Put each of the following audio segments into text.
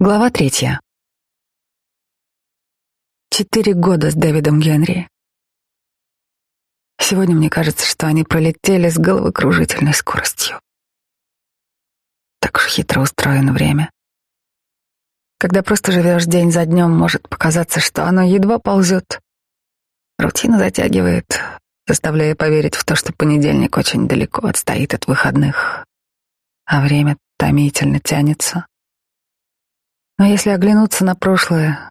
Глава третья. Четыре года с Дэвидом Генри. Сегодня мне кажется, что они пролетели с головокружительной скоростью. Так уж хитро устроено время. Когда просто живешь день за днем, может показаться, что оно едва ползет. Рутина затягивает, заставляя поверить в то, что понедельник очень далеко отстоит от выходных, а время томительно тянется. Но если оглянуться на прошлое,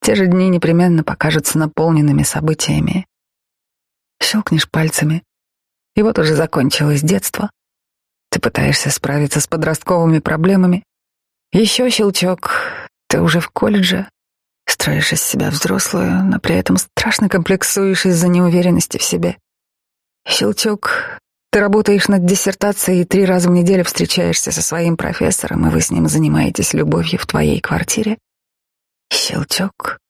те же дни непременно покажутся наполненными событиями. Щелкнешь пальцами, и вот уже закончилось детство. Ты пытаешься справиться с подростковыми проблемами. Еще щелчок, ты уже в колледже, строишь из себя взрослую, но при этом страшно комплексуешь из-за неуверенности в себе. Щелчок, ты работаешь над диссертацией и три раза в неделю встречаешься со своим профессором, и вы с ним занимаетесь любовью в твоей квартире. Щелчок.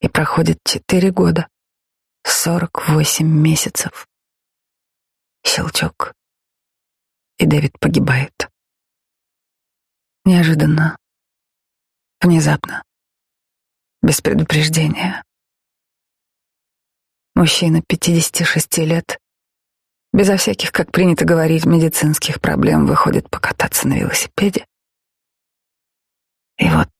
И проходит четыре года. Сорок восемь месяцев. Щелчок. И Дэвид погибает. Неожиданно. Внезапно. Без предупреждения. Мужчина 56 лет безо всяких, как принято говорить, медицинских проблем выходит покататься на велосипеде. И вот,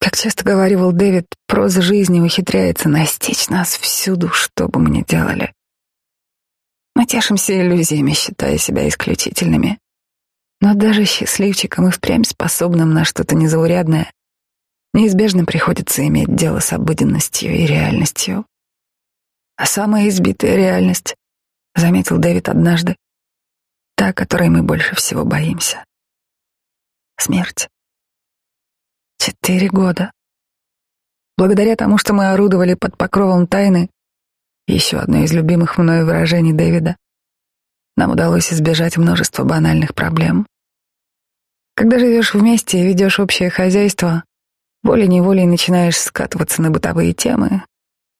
как часто говорил Дэвид, проза жизни ухитряется настичь нас всюду, что бы мы ни делали. Мы тешимся иллюзиями, считая себя исключительными. Но даже счастливчикам и впрямь способным на что-то незаурядное неизбежно приходится иметь дело с обыденностью и реальностью. А самая избитая реальность, заметил Дэвид однажды, та, которой мы больше всего боимся. Смерть. Четыре года. Благодаря тому, что мы орудовали под покровом тайны, еще одно из любимых мною выражений Дэвида, нам удалось избежать множества банальных проблем. Когда живешь вместе и ведешь общее хозяйство, волей-неволей начинаешь скатываться на бытовые темы,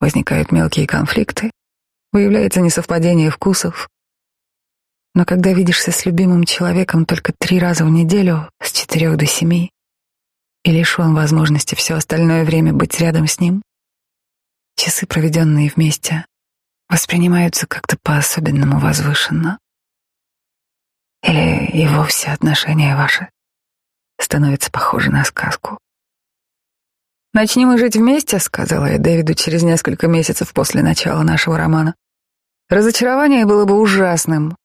возникают мелкие конфликты, выявляется несовпадение вкусов. Но когда видишься с любимым человеком только три раза в неделю, с четырех до семи, и лишен возможности все остальное время быть рядом с ним, часы, проведенные вместе, воспринимаются как-то по-особенному возвышенно. Или и вовсе отношения ваши становятся похожи на сказку. «Начни мы жить вместе», — сказала я Дэвиду через несколько месяцев после начала нашего романа. «Разочарование было бы ужасным.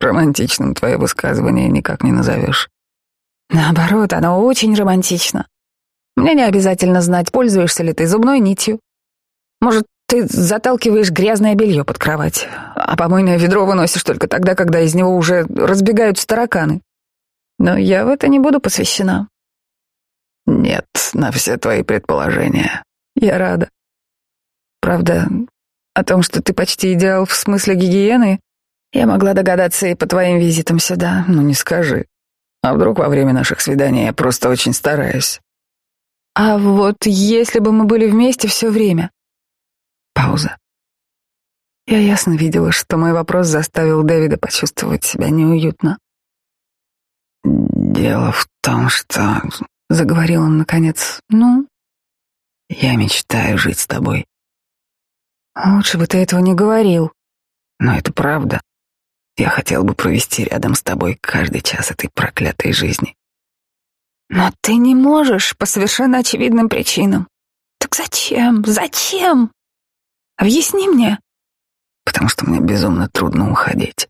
Романтичным твое высказывание никак не назовешь». «Наоборот, оно очень романтично. Мне не обязательно знать, пользуешься ли ты зубной нитью. Может, ты заталкиваешь грязное белье под кровать, а помойное ведро выносишь только тогда, когда из него уже разбегаются тараканы. Но я в это не буду посвящена. Нет, на все твои предположения. Я рада. Правда, о том, что ты почти идеал в смысле гигиены, я могла догадаться и по твоим визитам сюда. Ну не скажи. А вдруг во время наших свиданий я просто очень стараюсь? А вот если бы мы были вместе все время? Пауза. Я ясно видела, что мой вопрос заставил Дэвида почувствовать себя неуютно. Дело в том, что заговорил он наконец. Ну, я мечтаю жить с тобой. Лучше бы ты этого не говорил. Но это правда. Я хотел бы провести рядом с тобой каждый час этой проклятой жизни. Но ты не можешь по совершенно очевидным причинам. Так зачем? Зачем? Объясни мне. Потому что мне безумно трудно уходить.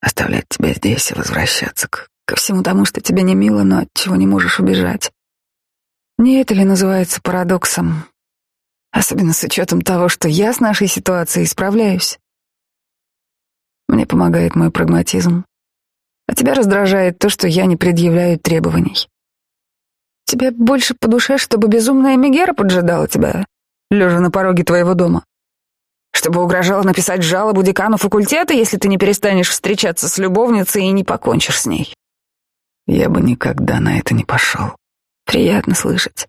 Оставлять тебя здесь и возвращаться к ко всему тому, что тебе не мило, но от чего не можешь убежать. Не это ли называется парадоксом? Особенно с учетом того, что я с нашей ситуацией справляюсь. Мне помогает мой прагматизм. А тебя раздражает то, что я не предъявляю требований. Тебе больше по душе, чтобы безумная Мегера поджидала тебя, лежа на пороге твоего дома чтобы угрожала написать жалобу декану факультета, если ты не перестанешь встречаться с любовницей и не покончишь с ней. Я бы никогда на это не пошел. Приятно слышать.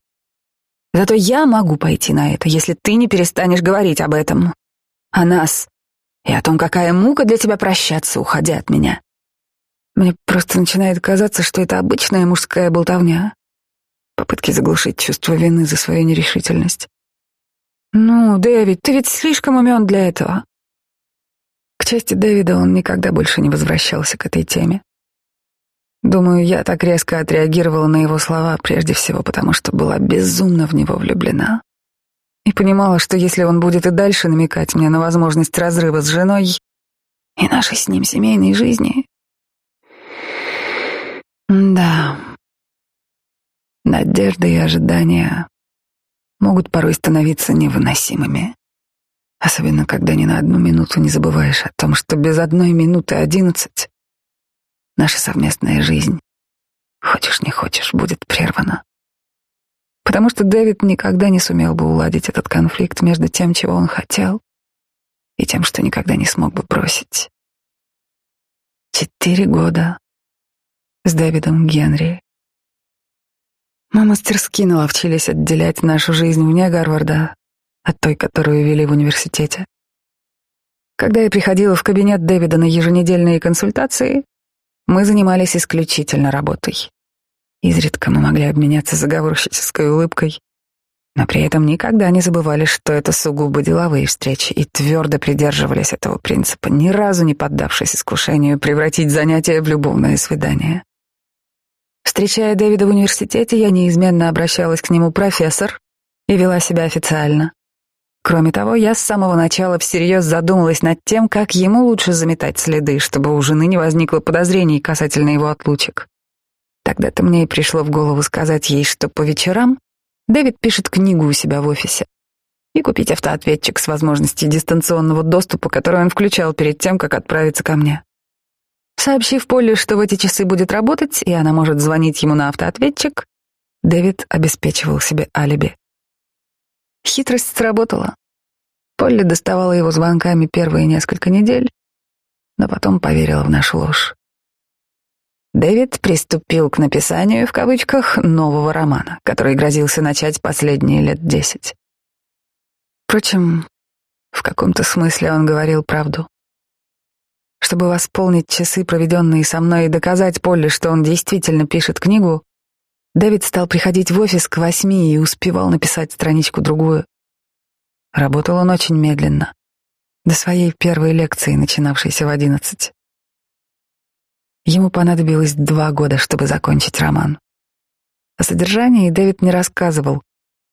Зато я могу пойти на это, если ты не перестанешь говорить об этом. О нас. И о том, какая мука для тебя прощаться, уходя от меня. Мне просто начинает казаться, что это обычная мужская болтовня. Попытки заглушить чувство вины за свою нерешительность. Ну, Дэвид, ты ведь слишком умен для этого. К чести Дэвида он никогда больше не возвращался к этой теме. Думаю, я так резко отреагировала на его слова прежде всего потому, что была безумно в него влюблена. И понимала, что если он будет и дальше намекать мне на возможность разрыва с женой и нашей с ним семейной жизни... Да, надежды и ожидания могут порой становиться невыносимыми. Особенно, когда ни на одну минуту не забываешь о том, что без одной минуты одиннадцать наша совместная жизнь, хочешь не хочешь, будет прервана. Потому что Дэвид никогда не сумел бы уладить этот конфликт между тем, чего он хотел, и тем, что никогда не смог бы бросить. Четыре года с Дэвидом Генри. Мы мастерски наловчились отделять нашу жизнь вне Гарварда от той, которую вели в университете. Когда я приходила в кабинет Дэвида на еженедельные консультации, мы занимались исключительно работой. Изредка мы могли обменяться заговорщической улыбкой, но при этом никогда не забывали, что это сугубо деловые встречи, и твердо придерживались этого принципа, ни разу не поддавшись искушению превратить занятие в любовное свидание. Встречая Дэвида в университете, я неизменно обращалась к нему профессор и вела себя официально. Кроме того, я с самого начала всерьез задумалась над тем, как ему лучше заметать следы, чтобы у жены не возникло подозрений касательно его отлучек. Тогда-то мне и пришло в голову сказать ей, что по вечерам Дэвид пишет книгу у себя в офисе и купить автоответчик с возможностью дистанционного доступа, который он включал перед тем, как отправиться ко мне. Сообщив Полли, что в эти часы будет работать, и она может звонить ему на автоответчик, Дэвид обеспечивал себе алиби. Хитрость сработала. Полли доставала его звонками первые несколько недель, но потом поверила в нашу ложь. Дэвид приступил к написанию, в кавычках, нового романа, который грозился начать последние лет десять. Впрочем, в каком-то смысле он говорил правду. Чтобы восполнить часы, проведенные со мной, и доказать Полли, что он действительно пишет книгу, Дэвид стал приходить в офис к восьми и успевал написать страничку-другую. Работал он очень медленно, до своей первой лекции, начинавшейся в одиннадцать. Ему понадобилось два года, чтобы закончить роман. О содержании Дэвид не рассказывал,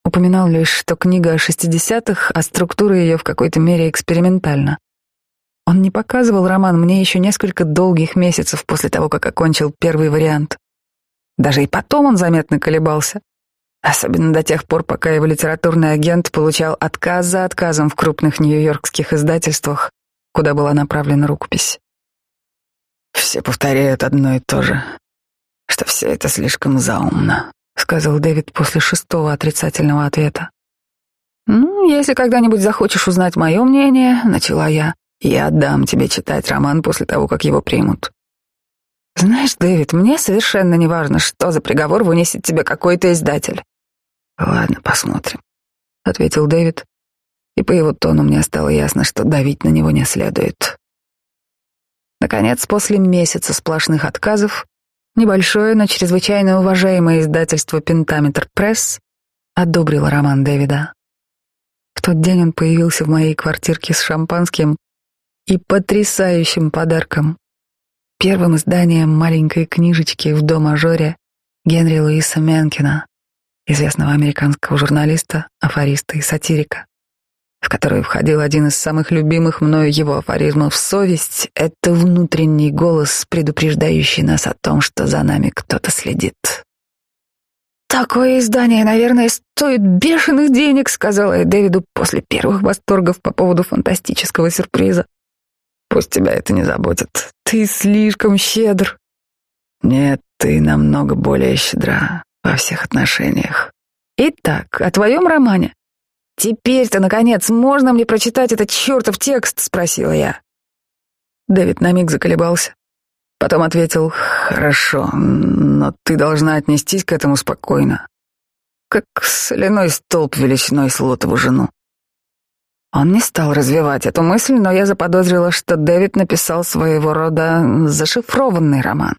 упоминал лишь, что книга о шестидесятых, а структура ее в какой-то мере экспериментальна. Он не показывал роман мне еще несколько долгих месяцев после того, как окончил первый вариант. Даже и потом он заметно колебался. Особенно до тех пор, пока его литературный агент получал отказ за отказом в крупных нью-йоркских издательствах, куда была направлена рукопись. «Все повторяют одно и то же, что все это слишком заумно», — сказал Дэвид после шестого отрицательного ответа. «Ну, если когда-нибудь захочешь узнать мое мнение», — начала я, — «я отдам тебе читать роман после того, как его примут. Знаешь, Дэвид, мне совершенно не важно, что за приговор вынесет тебе какой-то издатель. Ладно, посмотрим, ответил Дэвид, и по его тону мне стало ясно, что давить на него не следует. Наконец, после месяца сплошных отказов, небольшое, но чрезвычайно уважаемое издательство Пентаметр Пресс одобрило роман Дэвида. В тот день он появился в моей квартирке с шампанским и потрясающим подарком первым изданием маленькой книжечки в до-мажоре Генри Луиса Менкина, известного американского журналиста, афориста и сатирика, в которую входил один из самых любимых мною его афоризмов «Совесть — это внутренний голос, предупреждающий нас о том, что за нами кто-то следит». «Такое издание, наверное, стоит бешеных денег», — сказала я Дэвиду после первых восторгов по поводу фантастического сюрприза. Пусть тебя это не заботит. Ты слишком щедр. Нет, ты намного более щедра во всех отношениях. Итак, о твоем романе. Теперь-то, наконец, можно мне прочитать этот чертов текст? Спросила я. Дэвид на миг заколебался. Потом ответил, хорошо, но ты должна отнестись к этому спокойно. Как соляной столб величиной с лотову жену. Он не стал развивать эту мысль, но я заподозрила, что Дэвид написал своего рода зашифрованный роман,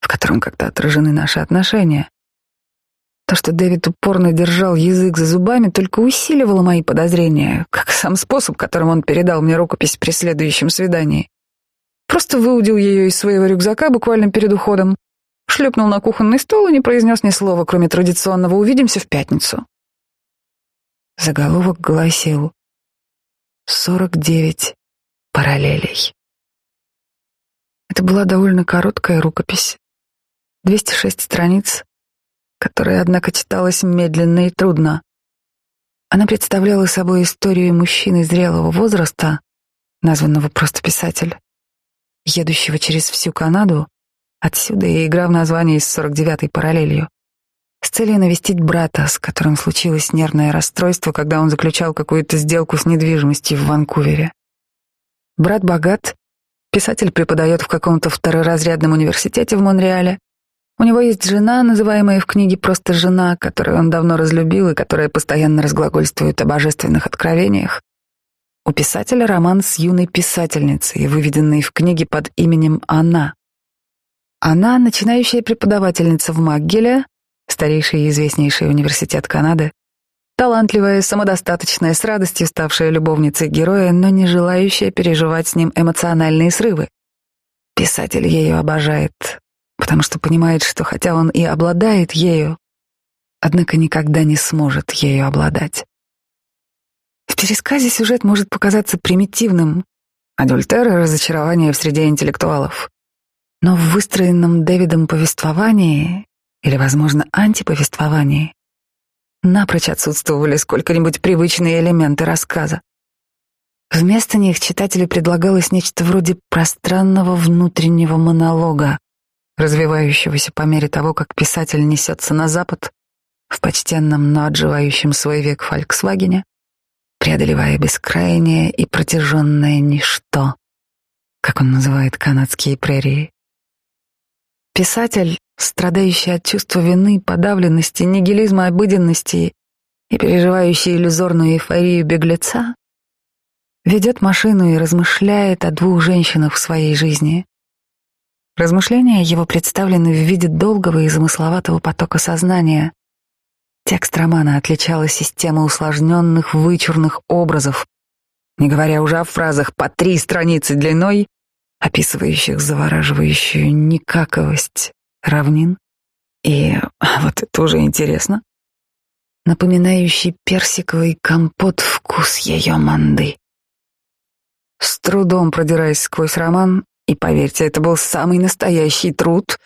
в котором как-то отражены наши отношения. То, что Дэвид упорно держал язык за зубами, только усиливало мои подозрения, как сам способ, которым он передал мне рукопись при следующем свидании. Просто выудил ее из своего рюкзака буквально перед уходом, шлепнул на кухонный стол и не произнес ни слова, кроме традиционного «увидимся в пятницу». Заголовок гласил «Сорок девять параллелей». Это была довольно короткая рукопись, 206 страниц, которая, однако, читалась медленно и трудно. Она представляла собой историю мужчины зрелого возраста, названного просто писатель, едущего через всю Канаду, отсюда и игра в названии с 49-й параллелью, с целью навестить брата, с которым случилось нервное расстройство, когда он заключал какую-то сделку с недвижимостью в Ванкувере. Брат богат, писатель преподает в каком-то второразрядном университете в Монреале, у него есть жена, называемая в книге просто жена, которую он давно разлюбил и которая постоянно разглагольствует о божественных откровениях. У писателя роман с юной писательницей, выведенный в книге под именем Она. Она — начинающая преподавательница в МакГеле, старейший и известнейший университет Канады, талантливая, самодостаточная, с радостью ставшая любовницей героя, но не желающая переживать с ним эмоциональные срывы. Писатель ее обожает, потому что понимает, что хотя он и обладает ею, однако никогда не сможет ею обладать. В пересказе сюжет может показаться примитивным, адюльтер и разочарование в среде интеллектуалов. Но в выстроенном Дэвидом повествовании, или, возможно, антиповествовании, напрочь отсутствовали сколько-нибудь привычные элементы рассказа. Вместо них читателю предлагалось нечто вроде пространного внутреннего монолога, развивающегося по мере того, как писатель несется на запад в почтенном, но отживающем свой век Фольксвагене, преодолевая бескрайнее и протяженное ничто, как он называет канадские прерии. Писатель, страдающий от чувства вины, подавленности, нигилизма обыденности и переживающий иллюзорную эйфорию беглеца, ведет машину и размышляет о двух женщинах в своей жизни, Размышления его представлены в виде долгого и замысловатого потока сознания. Текст романа отличала система усложненных, вычурных образов, не говоря уже о фразах по три страницы длиной, описывающих завораживающую никаковость равнин и, вот это уже интересно, напоминающий персиковый компот вкус ее манды. С трудом продираясь сквозь роман, и поверьте, это был самый настоящий труд.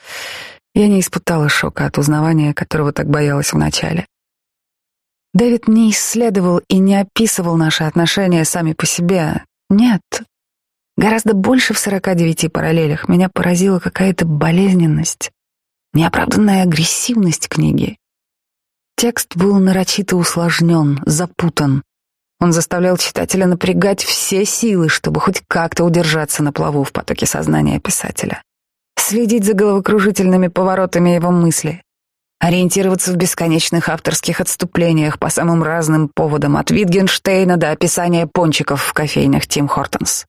Я не испытала шока от узнавания, которого так боялась вначале. Дэвид не исследовал и не описывал наши отношения сами по себе. Нет. Гораздо больше в 49 параллелях меня поразила какая-то болезненность, неоправданная агрессивность книги. Текст был нарочито усложнен, запутан, он заставлял читателя напрягать все силы, чтобы хоть как-то удержаться на плаву в потоке сознания писателя. Следить за головокружительными поворотами его мысли, ориентироваться в бесконечных авторских отступлениях по самым разным поводам, от Витгенштейна до описания пончиков в кофейнях Тим Хортонс.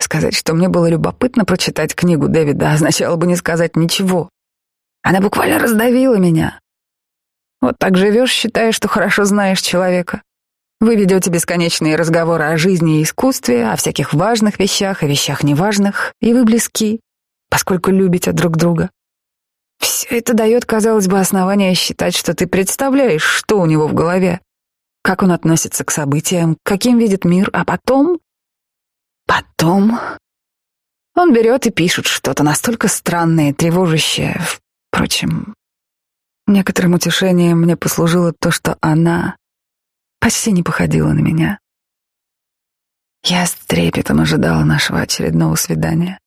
Сказать, что мне было любопытно прочитать книгу Дэвида, означало бы не сказать ничего. Она буквально раздавила меня. Вот так живешь, считая, что хорошо знаешь человека. Вы ведете бесконечные разговоры о жизни и искусстве, о всяких важных вещах и вещах неважных, и вы близки, поскольку любите друг друга. Все это дает, казалось бы, основание считать, что ты представляешь, что у него в голове, как он относится к событиям, каким видит мир, а потом... Потом... Он берет и пишет что-то настолько странное, тревожащее. Впрочем, некоторым утешением мне послужило то, что она почти не походила на меня. Я с трепетом ожидала нашего очередного свидания.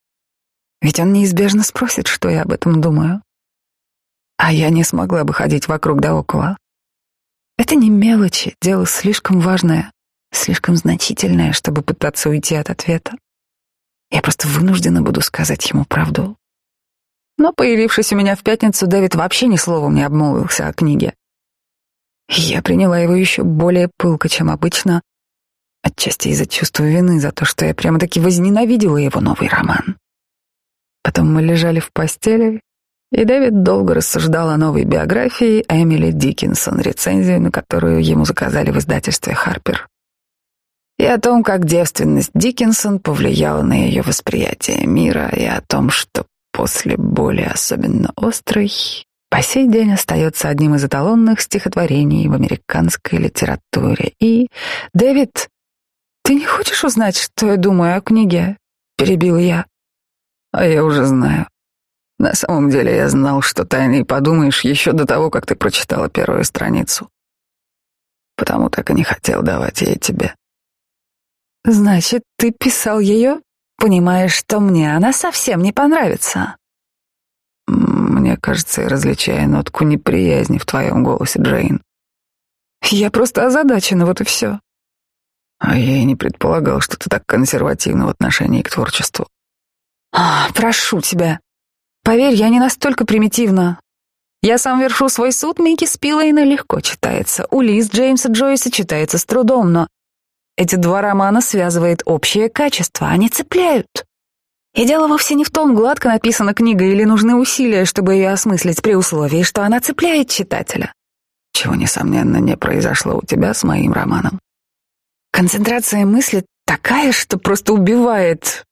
Ведь он неизбежно спросит, что я об этом думаю. А я не смогла бы ходить вокруг да около. Это не мелочи, дело слишком важное, слишком значительное, чтобы пытаться уйти от ответа. Я просто вынуждена буду сказать ему правду. Но, появившись у меня в пятницу, Дэвид вообще ни словом не обмолвился о книге. Я приняла его еще более пылко, чем обычно, Отчасти из-за чувства вины за то, что я прямо-таки возненавидела его новый роман. Потом мы лежали в постели, и Дэвид долго рассуждал о новой биографии Эмили Диккинсон, рецензию на которую ему заказали в издательстве «Харпер». И о том, как девственность Диккинсон повлияла на ее восприятие мира, и о том, что после боли особенно острой по сей день остается одним из эталонных стихотворений в американской литературе. И, Дэвид, ты не хочешь узнать, что я думаю о книге? Перебил я. А я уже знаю. На самом деле я знал, что тайный подумаешь еще до того, как ты прочитала первую страницу. Потому так и не хотел давать ей тебе. Значит, ты писал ее, понимаешь, что мне она совсем не понравится. Мне кажется, я различаю нотку неприязни в твоем голосе, Джейн. Я просто озадачена, вот и все. А я и не предполагал, что ты так консервативна в отношении к творчеству. А, прошу тебя. Поверь, я не настолько примитивна. Я сам вершу свой суд, Микки Спилейна легко читается. Улис Джеймса Джойса читается с трудом, но эти два романа связывает общее качество, они цепляют. И дело вовсе не в том, гладко написана книга или нужны усилия, чтобы ее осмыслить при условии, что она цепляет читателя. Чего, несомненно, не произошло у тебя с моим романом. Концентрация мысли такая, что просто убивает.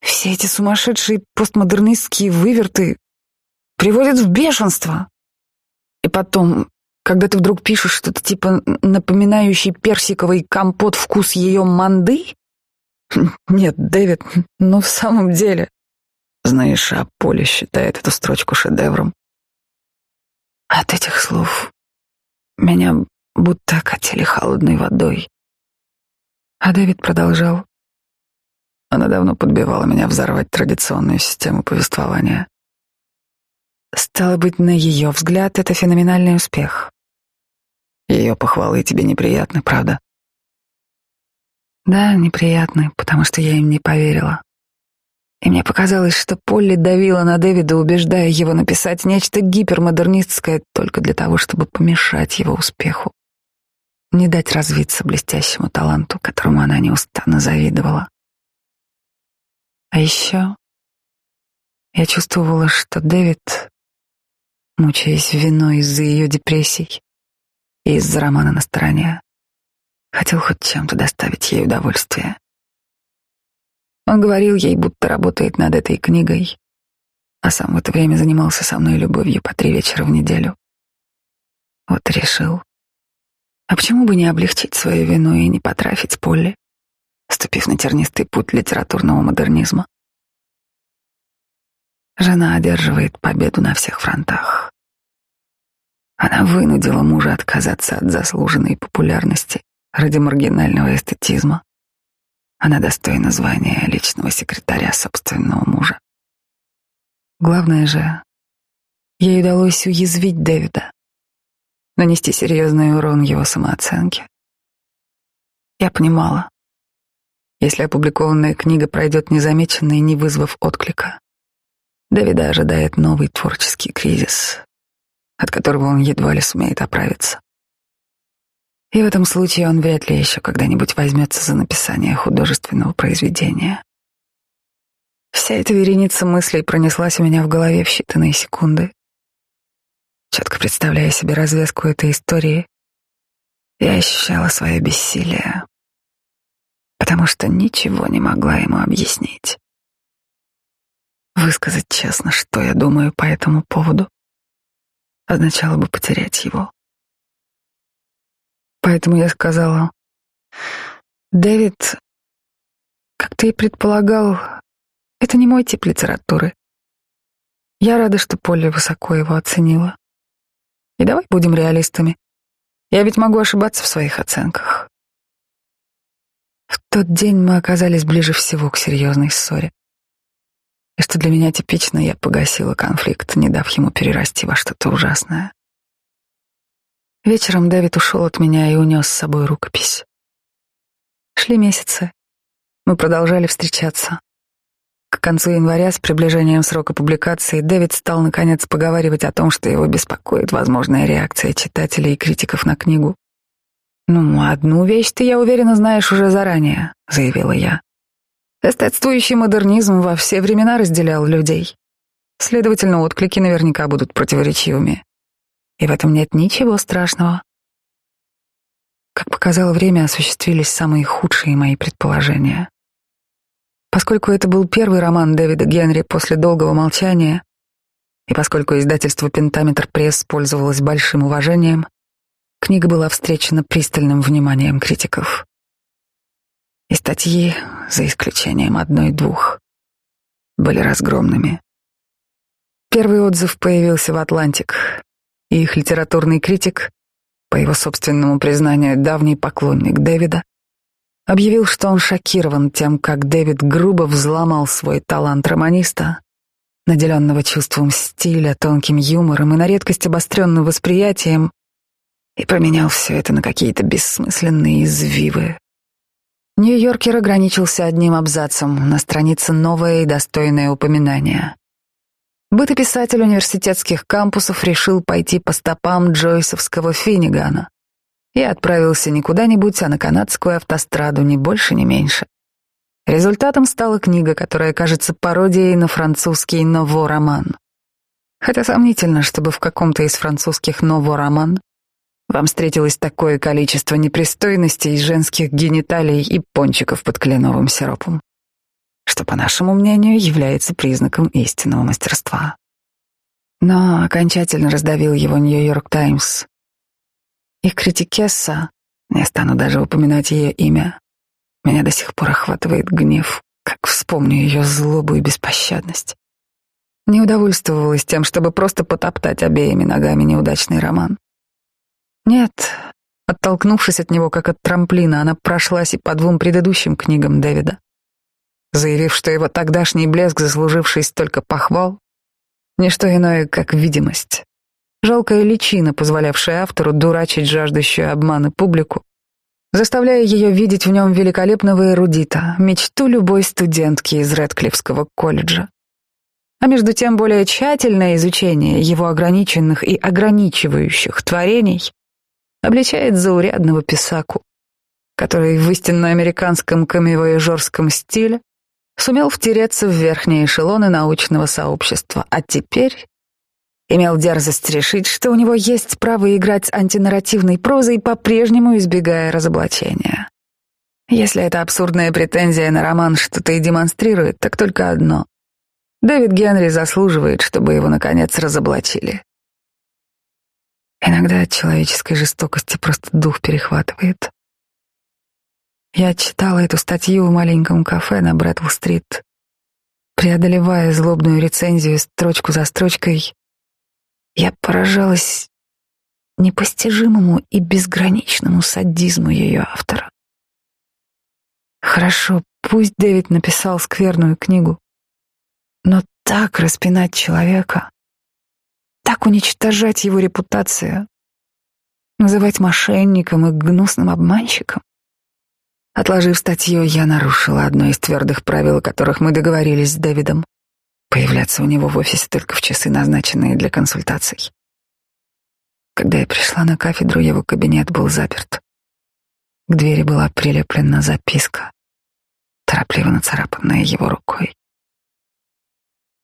Все эти сумасшедшие постмодернистские выверты приводят в бешенство. И потом, когда ты вдруг пишешь что-то типа напоминающий персиковый компот вкус ее манды, Нет, Дэвид, ну в самом деле. Знаешь, а Поле считает эту строчку шедевром. От этих слов меня будто окатили холодной водой. А Дэвид продолжал. Она давно подбивала меня взорвать традиционную систему повествования. Стало быть, на ее взгляд, это феноменальный успех. Ее похвалы тебе неприятны, правда? Да, неприятны, потому что я им не поверила. И мне показалось, что Полли давила на Дэвида, убеждая его написать нечто гипермодернистское только для того, чтобы помешать его успеху. Не дать развиться блестящему таланту, которому она неустанно завидовала. А еще я чувствовала, что Дэвид, мучаясь виной из-за ее депрессий и из-за романа на стороне, Хотел хоть чем-то доставить ей удовольствие. Он говорил ей, будто работает над этой книгой, а сам в это время занимался со мной любовью по три вечера в неделю. Вот решил. А почему бы не облегчить свою вину и не потрафить Полли, ступив на тернистый путь литературного модернизма? Жена одерживает победу на всех фронтах. Она вынудила мужа отказаться от заслуженной популярности ради маргинального эстетизма. Она достойна звания личного секретаря собственного мужа. Главное же, ей удалось уязвить Дэвида, нанести серьезный урон его самооценке. Я понимала, если опубликованная книга пройдет незамеченной, не вызвав отклика, Дэвида ожидает новый творческий кризис, от которого он едва ли сумеет оправиться. И в этом случае он вряд ли еще когда-нибудь возьмется за написание художественного произведения. Вся эта вереница мыслей пронеслась у меня в голове в считанные секунды. Четко представляя себе развязку этой истории, я ощущала свое бессилие, потому что ничего не могла ему объяснить. Высказать честно, что я думаю по этому поводу, означало бы потерять его. Поэтому я сказала, «Дэвид, как ты и предполагал, это не мой тип литературы. Я рада, что Полли высоко его оценила. И давай будем реалистами. Я ведь могу ошибаться в своих оценках. В тот день мы оказались ближе всего к серьезной ссоре. И что для меня типично, я погасила конфликт, не дав ему перерасти во что-то ужасное. Вечером Дэвид ушел от меня и унес с собой рукопись. Шли месяцы. Мы продолжали встречаться. К концу января, с приближением срока публикации, Дэвид стал наконец поговаривать о том, что его беспокоит возможная реакция читателей и критиков на книгу. «Ну, одну вещь ты, я уверена, знаешь уже заранее», — заявила я. Эстетствующий модернизм во все времена разделял людей. Следовательно, отклики наверняка будут противоречивыми. И в этом нет ничего страшного. Как показало время, осуществились самые худшие мои предположения. Поскольку это был первый роман Дэвида Генри после долгого молчания, и поскольку издательство «Пентаметр Пресс» пользовалось большим уважением, книга была встречена пристальным вниманием критиков. И статьи, за исключением одной-двух, были разгромными. Первый отзыв появился в «Атлантик», и их литературный критик, по его собственному признанию давний поклонник Дэвида, объявил, что он шокирован тем, как Дэвид грубо взломал свой талант романиста, наделенного чувством стиля, тонким юмором и на редкость обостренным восприятием, и променял все это на какие-то бессмысленные извивы, Нью-Йоркер ограничился одним абзацем на странице новое и достойное упоминание. Бытописатель университетских кампусов решил пойти по стопам Джойсовского Финнигана и отправился не куда-нибудь, а на канадскую автостраду, ни больше, ни меньше. Результатом стала книга, которая кажется пародией на французский «Ново-роман». Хотя сомнительно, чтобы в каком-то из французских «Ново-роман» Вам встретилось такое количество непристойностей, женских гениталий и пончиков под кленовым сиропом, что, по нашему мнению, является признаком истинного мастерства. Но окончательно раздавил его Нью-Йорк Таймс. Их критикесса, не стану даже упоминать ее имя, меня до сих пор охватывает гнев, как вспомню ее злобу и беспощадность. Не удовольствовалась тем, чтобы просто потоптать обеими ногами неудачный роман. Нет, оттолкнувшись от него как от трамплина, она прошлась и по двум предыдущим книгам Дэвида, заявив, что его тогдашний блеск, заслуживший столько похвал, не что иное, как видимость. Жалкая личина, позволявшая автору дурачить жаждущую обмана публику, заставляя ее видеть в нем великолепного эрудита, мечту любой студентки из Редклифского колледжа. А между тем более тщательное изучение его ограниченных и ограничивающих творений обличает заурядного писаку, который в истинно американском камевояжерском стиле сумел втереться в верхние эшелоны научного сообщества, а теперь имел дерзость решить, что у него есть право играть антинарративной прозой, по-прежнему избегая разоблачения. Если эта абсурдная претензия на роман что-то и демонстрирует, так только одно. Дэвид Генри заслуживает, чтобы его, наконец, разоблачили. Иногда от человеческой жестокости просто дух перехватывает. Я читала эту статью в маленьком кафе на Брэдл-стрит. Преодолевая злобную рецензию строчку за строчкой, я поражалась непостижимому и безграничному садизму ее автора. Хорошо, пусть Дэвид написал скверную книгу, но так распинать человека, так уничтожать его репутацию, называть мошенником и гнусным обманщиком. Отложив статью, я нарушила одно из твердых правил, о которых мы договорились с Дэвидом — появляться у него в офисе только в часы, назначенные для консультаций. Когда я пришла на кафедру, его кабинет был заперт. К двери была прилеплена записка, торопливо нацарапанная его рукой.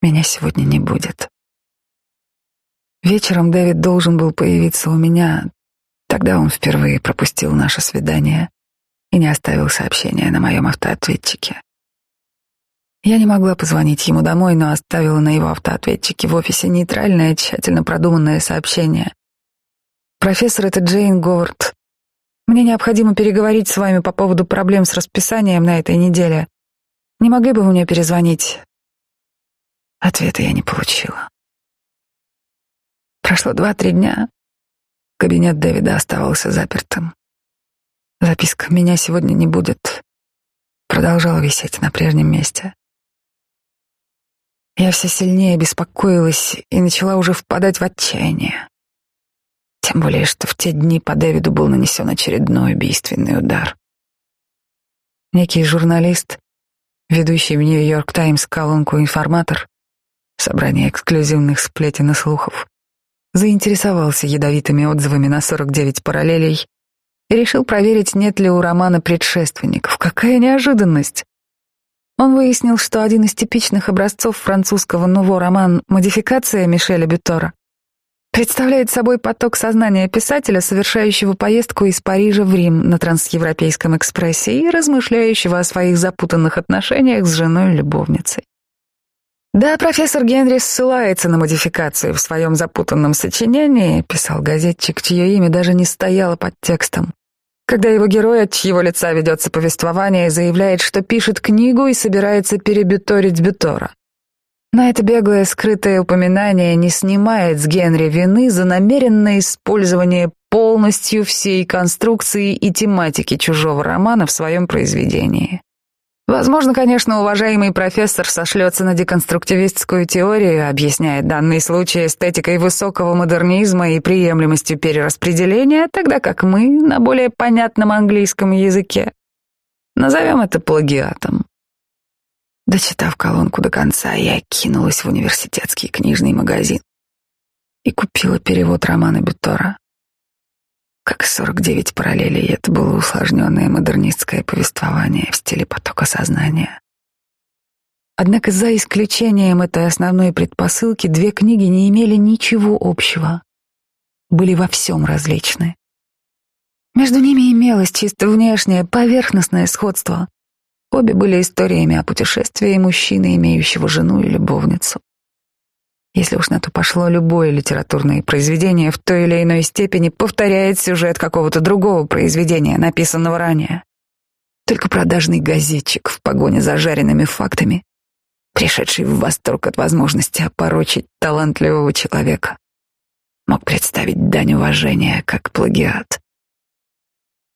«Меня сегодня не будет. Вечером Дэвид должен был появиться у меня. Тогда он впервые пропустил наше свидание и не оставил сообщения на моем автоответчике. Я не могла позвонить ему домой, но оставила на его автоответчике в офисе нейтральное, тщательно продуманное сообщение. «Профессор, это Джейн Говард. Мне необходимо переговорить с вами по поводу проблем с расписанием на этой неделе. Не могли бы вы мне перезвонить?» Ответа я не получила. Прошло два-три дня. Кабинет Дэвида оставался запертым. Записка «Меня сегодня не будет» продолжала висеть на прежнем месте. Я все сильнее беспокоилась и начала уже впадать в отчаяние. Тем более, что в те дни по Дэвиду был нанесен очередной убийственный удар. Некий журналист, ведущий в Нью-Йорк Таймс колонку «Информатор», собрание эксклюзивных сплетен и слухов, заинтересовался ядовитыми отзывами на 49 параллелей и решил проверить, нет ли у романа предшественников. Какая неожиданность! Он выяснил, что один из типичных образцов французского «нуво» роман «Модификация» Мишеля Бютора представляет собой поток сознания писателя, совершающего поездку из Парижа в Рим на трансевропейском экспрессе и размышляющего о своих запутанных отношениях с женой-любовницей. Да, профессор Генри ссылается на модификацию в своем запутанном сочинении, писал газетчик, чье имя даже не стояло под текстом. Когда его герой, от чьего лица ведется повествование, заявляет, что пишет книгу и собирается перебюторить Бютора. Но это беглое скрытое упоминание не снимает с Генри вины за намеренное использование полностью всей конструкции и тематики чужого романа в своем произведении. Возможно, конечно, уважаемый профессор сошлется на деконструктивистскую теорию, объясняя данный случай эстетикой высокого модернизма и приемлемостью перераспределения, тогда как мы на более понятном английском языке назовем это плагиатом. Дочитав колонку до конца, я кинулась в университетский книжный магазин и купила перевод романа Бютора. Как сорок девять параллелей, это было усложненное модернистское повествование в стиле потока сознания. Однако за исключением этой основной предпосылки две книги не имели ничего общего, были во всем различны. Между ними имелось чисто внешнее, поверхностное сходство, Обе были историями о путешествии мужчины, имеющего жену и любовницу. Если уж на то пошло, любое литературное произведение в той или иной степени повторяет сюжет какого-то другого произведения, написанного ранее. Только продажный газетчик в погоне за жареными фактами, пришедший в восторг от возможности опорочить талантливого человека, мог представить дань уважения как плагиат.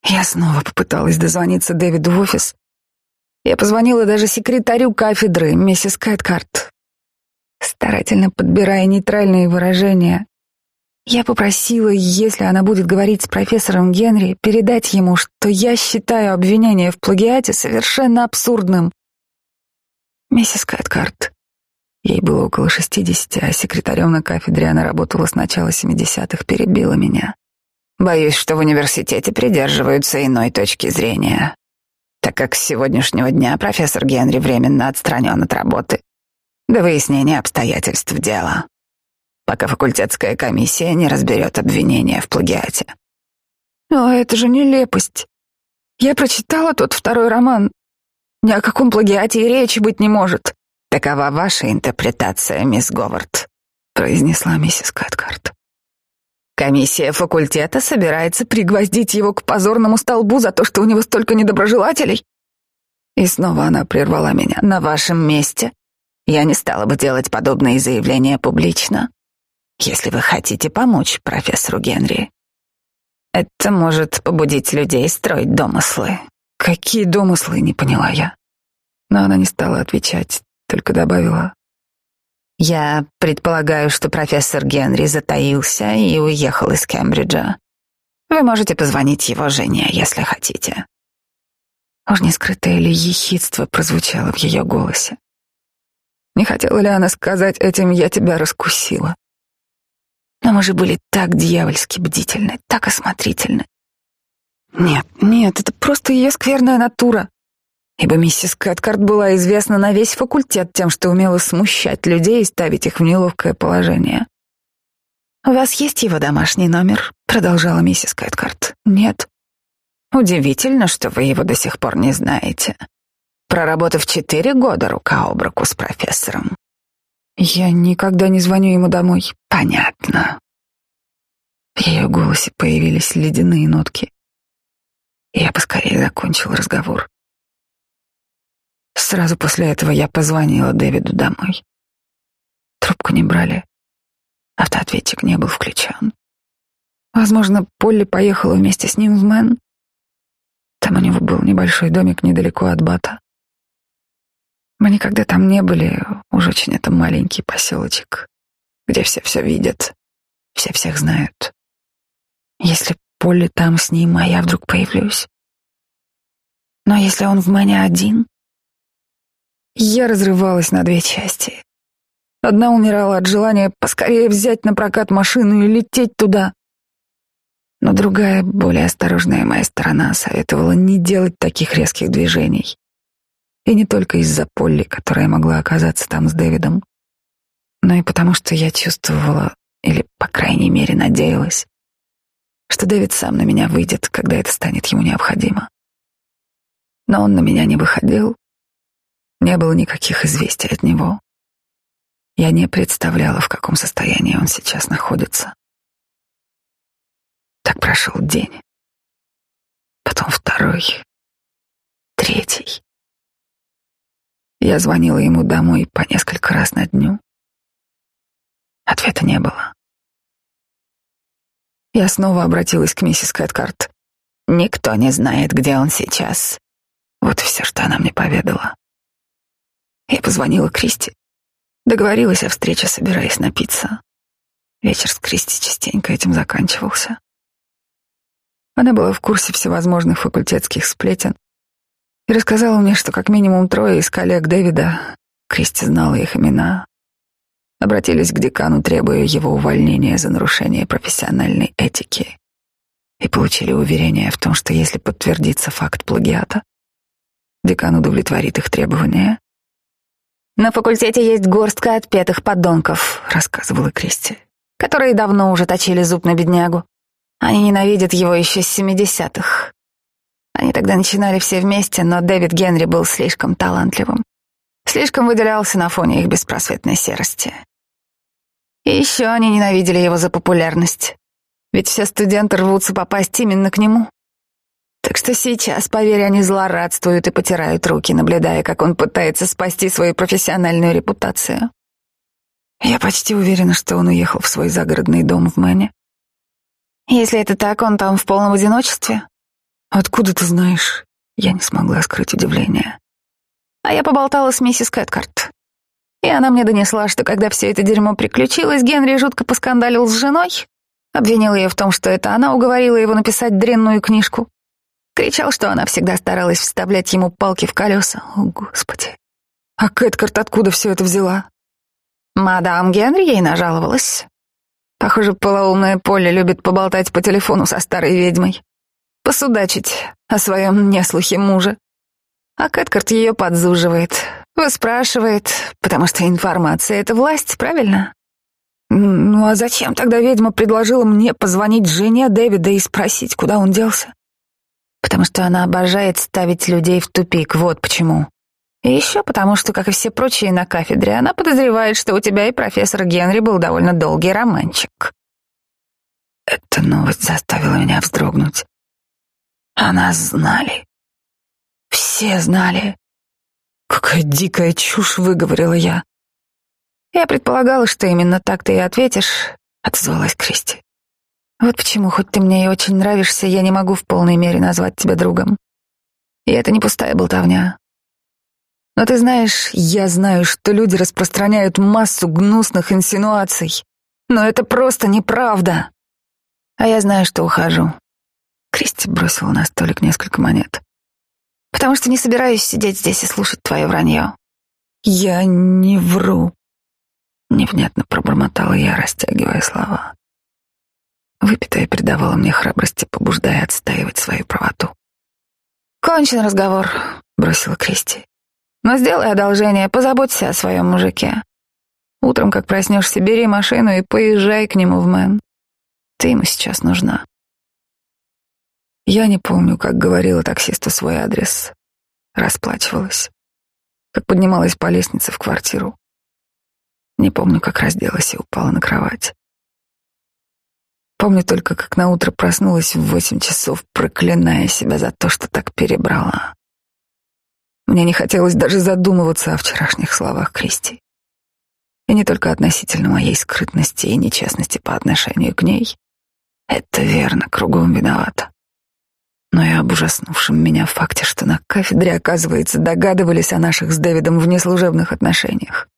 Я снова попыталась дозвониться Дэвиду в офис, я позвонила даже секретарю кафедры, миссис Кэткарт. Старательно подбирая нейтральные выражения, я попросила, если она будет говорить с профессором Генри, передать ему, что я считаю обвинение в плагиате совершенно абсурдным. Миссис Кэткарт, ей было около шестидесяти, а секретарем на кафедре она работала с начала семидесятых, перебила меня. Боюсь, что в университете придерживаются иной точки зрения так как с сегодняшнего дня профессор Генри временно отстранен от работы до выяснения обстоятельств дела, пока факультетская комиссия не разберет обвинения в плагиате. Но это же нелепость. Я прочитала тот второй роман. Ни о каком плагиате и речи быть не может. Такова ваша интерпретация, мисс Говард, произнесла миссис Кэткарт. Комиссия факультета собирается пригвоздить его к позорному столбу за то, что у него столько недоброжелателей. И снова она прервала меня. На вашем месте я не стала бы делать подобные заявления публично, если вы хотите помочь профессору Генри. Это может побудить людей строить домыслы. Какие домыслы, не поняла я. Но она не стала отвечать, только добавила. Я предполагаю, что профессор Генри затаился и уехал из Кембриджа. Вы можете позвонить его жене, если хотите. Уж не скрытое ли ехидство прозвучало в ее голосе? Не хотела ли она сказать этим «я тебя раскусила»? Но мы же были так дьявольски бдительны, так осмотрительны. Нет, нет, это просто ее скверная натура ибо миссис Кэткарт была известна на весь факультет тем, что умела смущать людей и ставить их в неловкое положение. «У вас есть его домашний номер?» — продолжала миссис Кэткарт. «Нет». «Удивительно, что вы его до сих пор не знаете. Проработав четыре года рука об руку с профессором». «Я никогда не звоню ему домой». «Понятно». В ее голосе появились ледяные нотки. Я поскорее закончил разговор. Сразу после этого я позвонила Дэвиду домой. Трубку не брали. Автоответчик не был включен. Возможно, Полли поехала вместе с ним в Мэн. Там у него был небольшой домик недалеко от Бата. Мы никогда там не были, уж очень это маленький поселочек, где все все видят, все всех знают. Если Полли там с ним, а я вдруг появлюсь. Но если он в Мэне один, я разрывалась на две части. Одна умирала от желания поскорее взять на прокат машину и лететь туда. Но другая, более осторожная моя сторона советовала не делать таких резких движений. И не только из-за Полли, которая могла оказаться там с Дэвидом, но и потому, что я чувствовала, или, по крайней мере, надеялась, что Дэвид сам на меня выйдет, когда это станет ему необходимо. Но он на меня не выходил, не было никаких известий от него. Я не представляла, в каком состоянии он сейчас находится. Так прошел день. Потом второй, третий. Я звонила ему домой по несколько раз на дню. Ответа не было. Я снова обратилась к миссис Кэткарт. Никто не знает, где он сейчас. Вот все, что она мне поведала. Я позвонила Кристи. Договорилась о встрече, собираясь напиться. Вечер с Кристи частенько этим заканчивался. Она была в курсе всевозможных факультетских сплетен и рассказала мне, что как минимум трое из коллег Дэвида, Кристи знала их имена, обратились к декану, требуя его увольнения за нарушение профессиональной этики и получили уверение в том, что если подтвердится факт плагиата, декан удовлетворит их требования. «На факультете есть горстка отпетых подонков», — рассказывала Кристи, «которые давно уже точили зуб на беднягу. Они ненавидят его еще с семидесятых. Они тогда начинали все вместе, но Дэвид Генри был слишком талантливым. Слишком выделялся на фоне их беспросветной серости. И еще они ненавидели его за популярность. Ведь все студенты рвутся попасть именно к нему. Так что сейчас, поверь, они злорадствуют и потирают руки, наблюдая, как он пытается спасти свою профессиональную репутацию. Я почти уверена, что он уехал в свой загородный дом в Мэне если это так, он там в полном одиночестве. Откуда ты знаешь? Я не смогла скрыть удивление. А я поболтала с миссис Кэткарт. И она мне донесла, что когда все это дерьмо приключилось, Генри жутко поскандалил с женой, обвинил ее в том, что это она уговорила его написать дрянную книжку. Кричал, что она всегда старалась вставлять ему палки в колеса. О, Господи. А Кэткарт откуда все это взяла? Мадам Генри ей нажаловалась. Похоже, полоумное поле любит поболтать по телефону со старой ведьмой. Посудачить о своем неслухе муже. А Кэткарт ее подзуживает, выспрашивает, потому что информация — это власть, правильно? Ну а зачем тогда ведьма предложила мне позвонить жене Дэвида и спросить, куда он делся? Потому что она обожает ставить людей в тупик, вот почему. И еще потому, что, как и все прочие на кафедре, она подозревает, что у тебя и профессора Генри был довольно долгий романчик. Эта новость заставила меня вздрогнуть. Она знали. Все знали. Какая дикая чушь, выговорила я. Я предполагала, что именно так ты и ответишь, отозвалась Кристи. Вот почему, хоть ты мне и очень нравишься, я не могу в полной мере назвать тебя другом. И это не пустая болтовня. Но ты знаешь, я знаю, что люди распространяют массу гнусных инсинуаций. Но это просто неправда. А я знаю, что ухожу. Кристи бросила на столик несколько монет. Потому что не собираюсь сидеть здесь и слушать твое вранье. Я не вру. Невнятно пробормотала я, растягивая слова. Выпитая придавала мне храбрости, побуждая отстаивать свою правоту. «Кончен разговор», — бросила Кристи. Но сделай одолжение, позаботься о своем мужике. Утром, как проснешься, бери машину и поезжай к нему в Мэн. Ты ему сейчас нужна. Я не помню, как говорила таксисту свой адрес. Расплачивалась. Как поднималась по лестнице в квартиру. Не помню, как разделась и упала на кровать. Помню только, как на утро проснулась в восемь часов, проклиная себя за то, что так перебрала. Мне не хотелось даже задумываться о вчерашних словах Кристи. И не только относительно моей скрытности и нечестности по отношению к ней. Это верно, кругом виновата. Но и об ужаснувшем меня факте, что на кафедре, оказывается, догадывались о наших с Дэвидом внеслужебных отношениях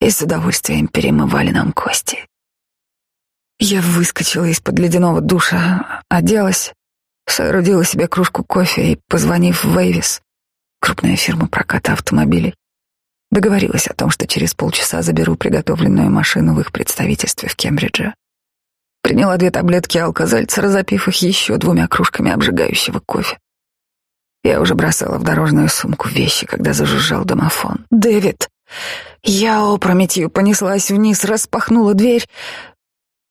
и с удовольствием перемывали нам кости. Я выскочила из-под ледяного душа, оделась, соорудила себе кружку кофе и, позвонив в Вейвис, крупная фирма проката автомобилей. Договорилась о том, что через полчаса заберу приготовленную машину в их представительстве в Кембридже. Приняла две таблетки алкозальцера, запив их еще двумя кружками обжигающего кофе. Я уже бросала в дорожную сумку вещи, когда зажужжал домофон. «Дэвид!» Я опрометью понеслась вниз, распахнула дверь,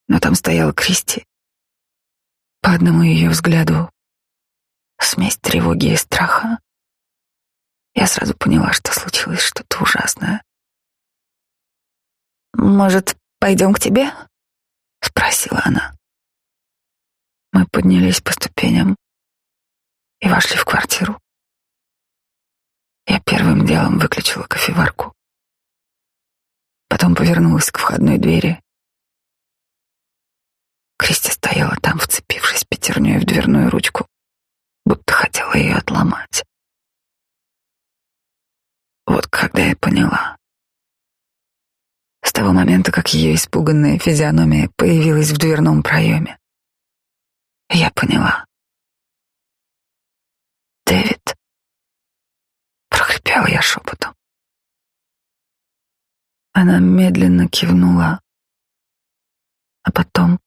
но там стояла Кристи. По одному ее взгляду смесь тревоги и страха. Я сразу поняла, что случилось что-то ужасное. «Может, пойдем к тебе?» — спросила она. Мы поднялись по ступеням и вошли в квартиру. Я первым делом выключила кофеварку. Потом повернулась к входной двери. Кристи стояла там, вцепившись пятерней в дверную ручку, будто хотела ее отломать. Вот когда я поняла. С того момента, как ее испуганная физиономия появилась в дверном проеме, я поняла. Дэвид, прохрипела я шепотом. Она медленно кивнула, а потом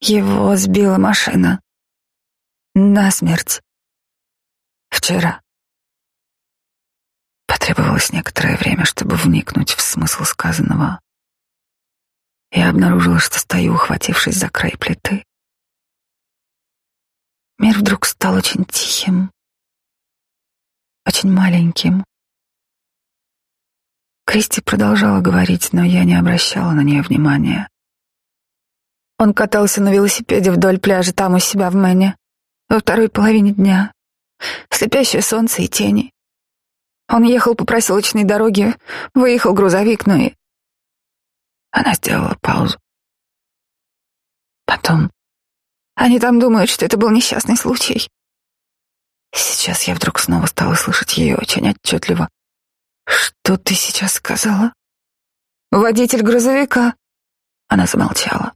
его сбила машина. Насмерть. Вчера. Потребовалось некоторое время, чтобы вникнуть в смысл сказанного. Я обнаружила, что стою, ухватившись за край плиты. Мир вдруг стал очень тихим, очень маленьким. Кристи продолжала говорить, но я не обращала на нее внимания. Он катался на велосипеде вдоль пляжа там у себя в Мэне во второй половине дня. Слепящее солнце и тени. Он ехал по проселочной дороге, выехал грузовик, но и... Она сделала паузу. Потом они там думают, что это был несчастный случай. Сейчас я вдруг снова стала слышать ее очень отчетливо. Что ты сейчас сказала? Водитель грузовика. Она замолчала.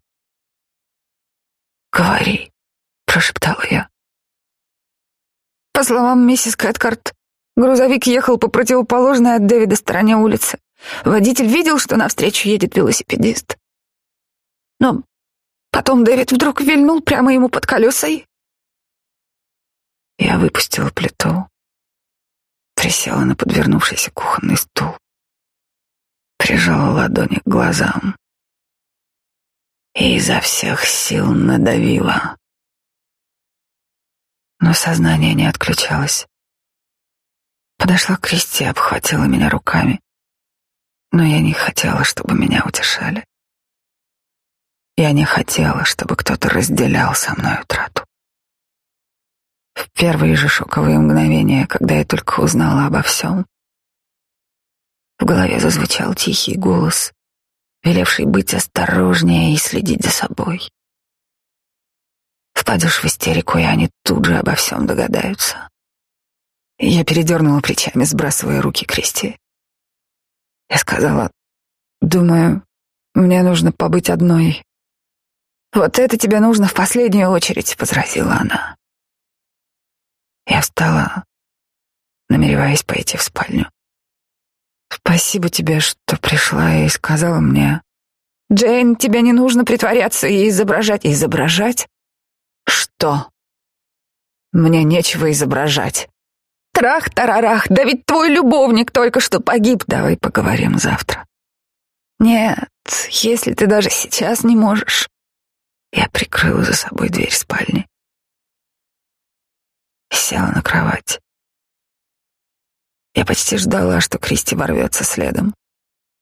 Говори, прошептала я. По словам миссис Кэткарт, грузовик ехал по противоположной от Дэвида стороне улицы. Водитель видел, что навстречу едет велосипедист. Но Потом Дэвид вдруг вильнул прямо ему под колеса и... Я выпустила плиту, присела на подвернувшийся кухонный стул, прижала ладони к глазам и изо всех сил надавила. Но сознание не отключалось. Подошла к Кристи, обхватила меня руками, но я не хотела, чтобы меня утешали. Я не хотела, чтобы кто-то разделял со мной утрату. В первые же шоковые мгновения, когда я только узнала обо всем, в голове зазвучал тихий голос, велевший быть осторожнее и следить за собой. Впадешь в истерику, и они тут же обо всем догадаются. Я передернула плечами, сбрасывая руки Кристи. Я сказала, думаю, мне нужно побыть одной, «Вот это тебе нужно в последнюю очередь», — возразила она. Я встала, намереваясь пойти в спальню. «Спасибо тебе, что пришла и сказала мне. Джейн, тебе не нужно притворяться и изображать. Изображать? Что? Мне нечего изображать. Трах-тарарах, да ведь твой любовник только что погиб. Давай поговорим завтра. Нет, если ты даже сейчас не можешь, я прикрыла за собой дверь спальни. Села на кровать. Я почти ждала, что Кристи ворвется следом,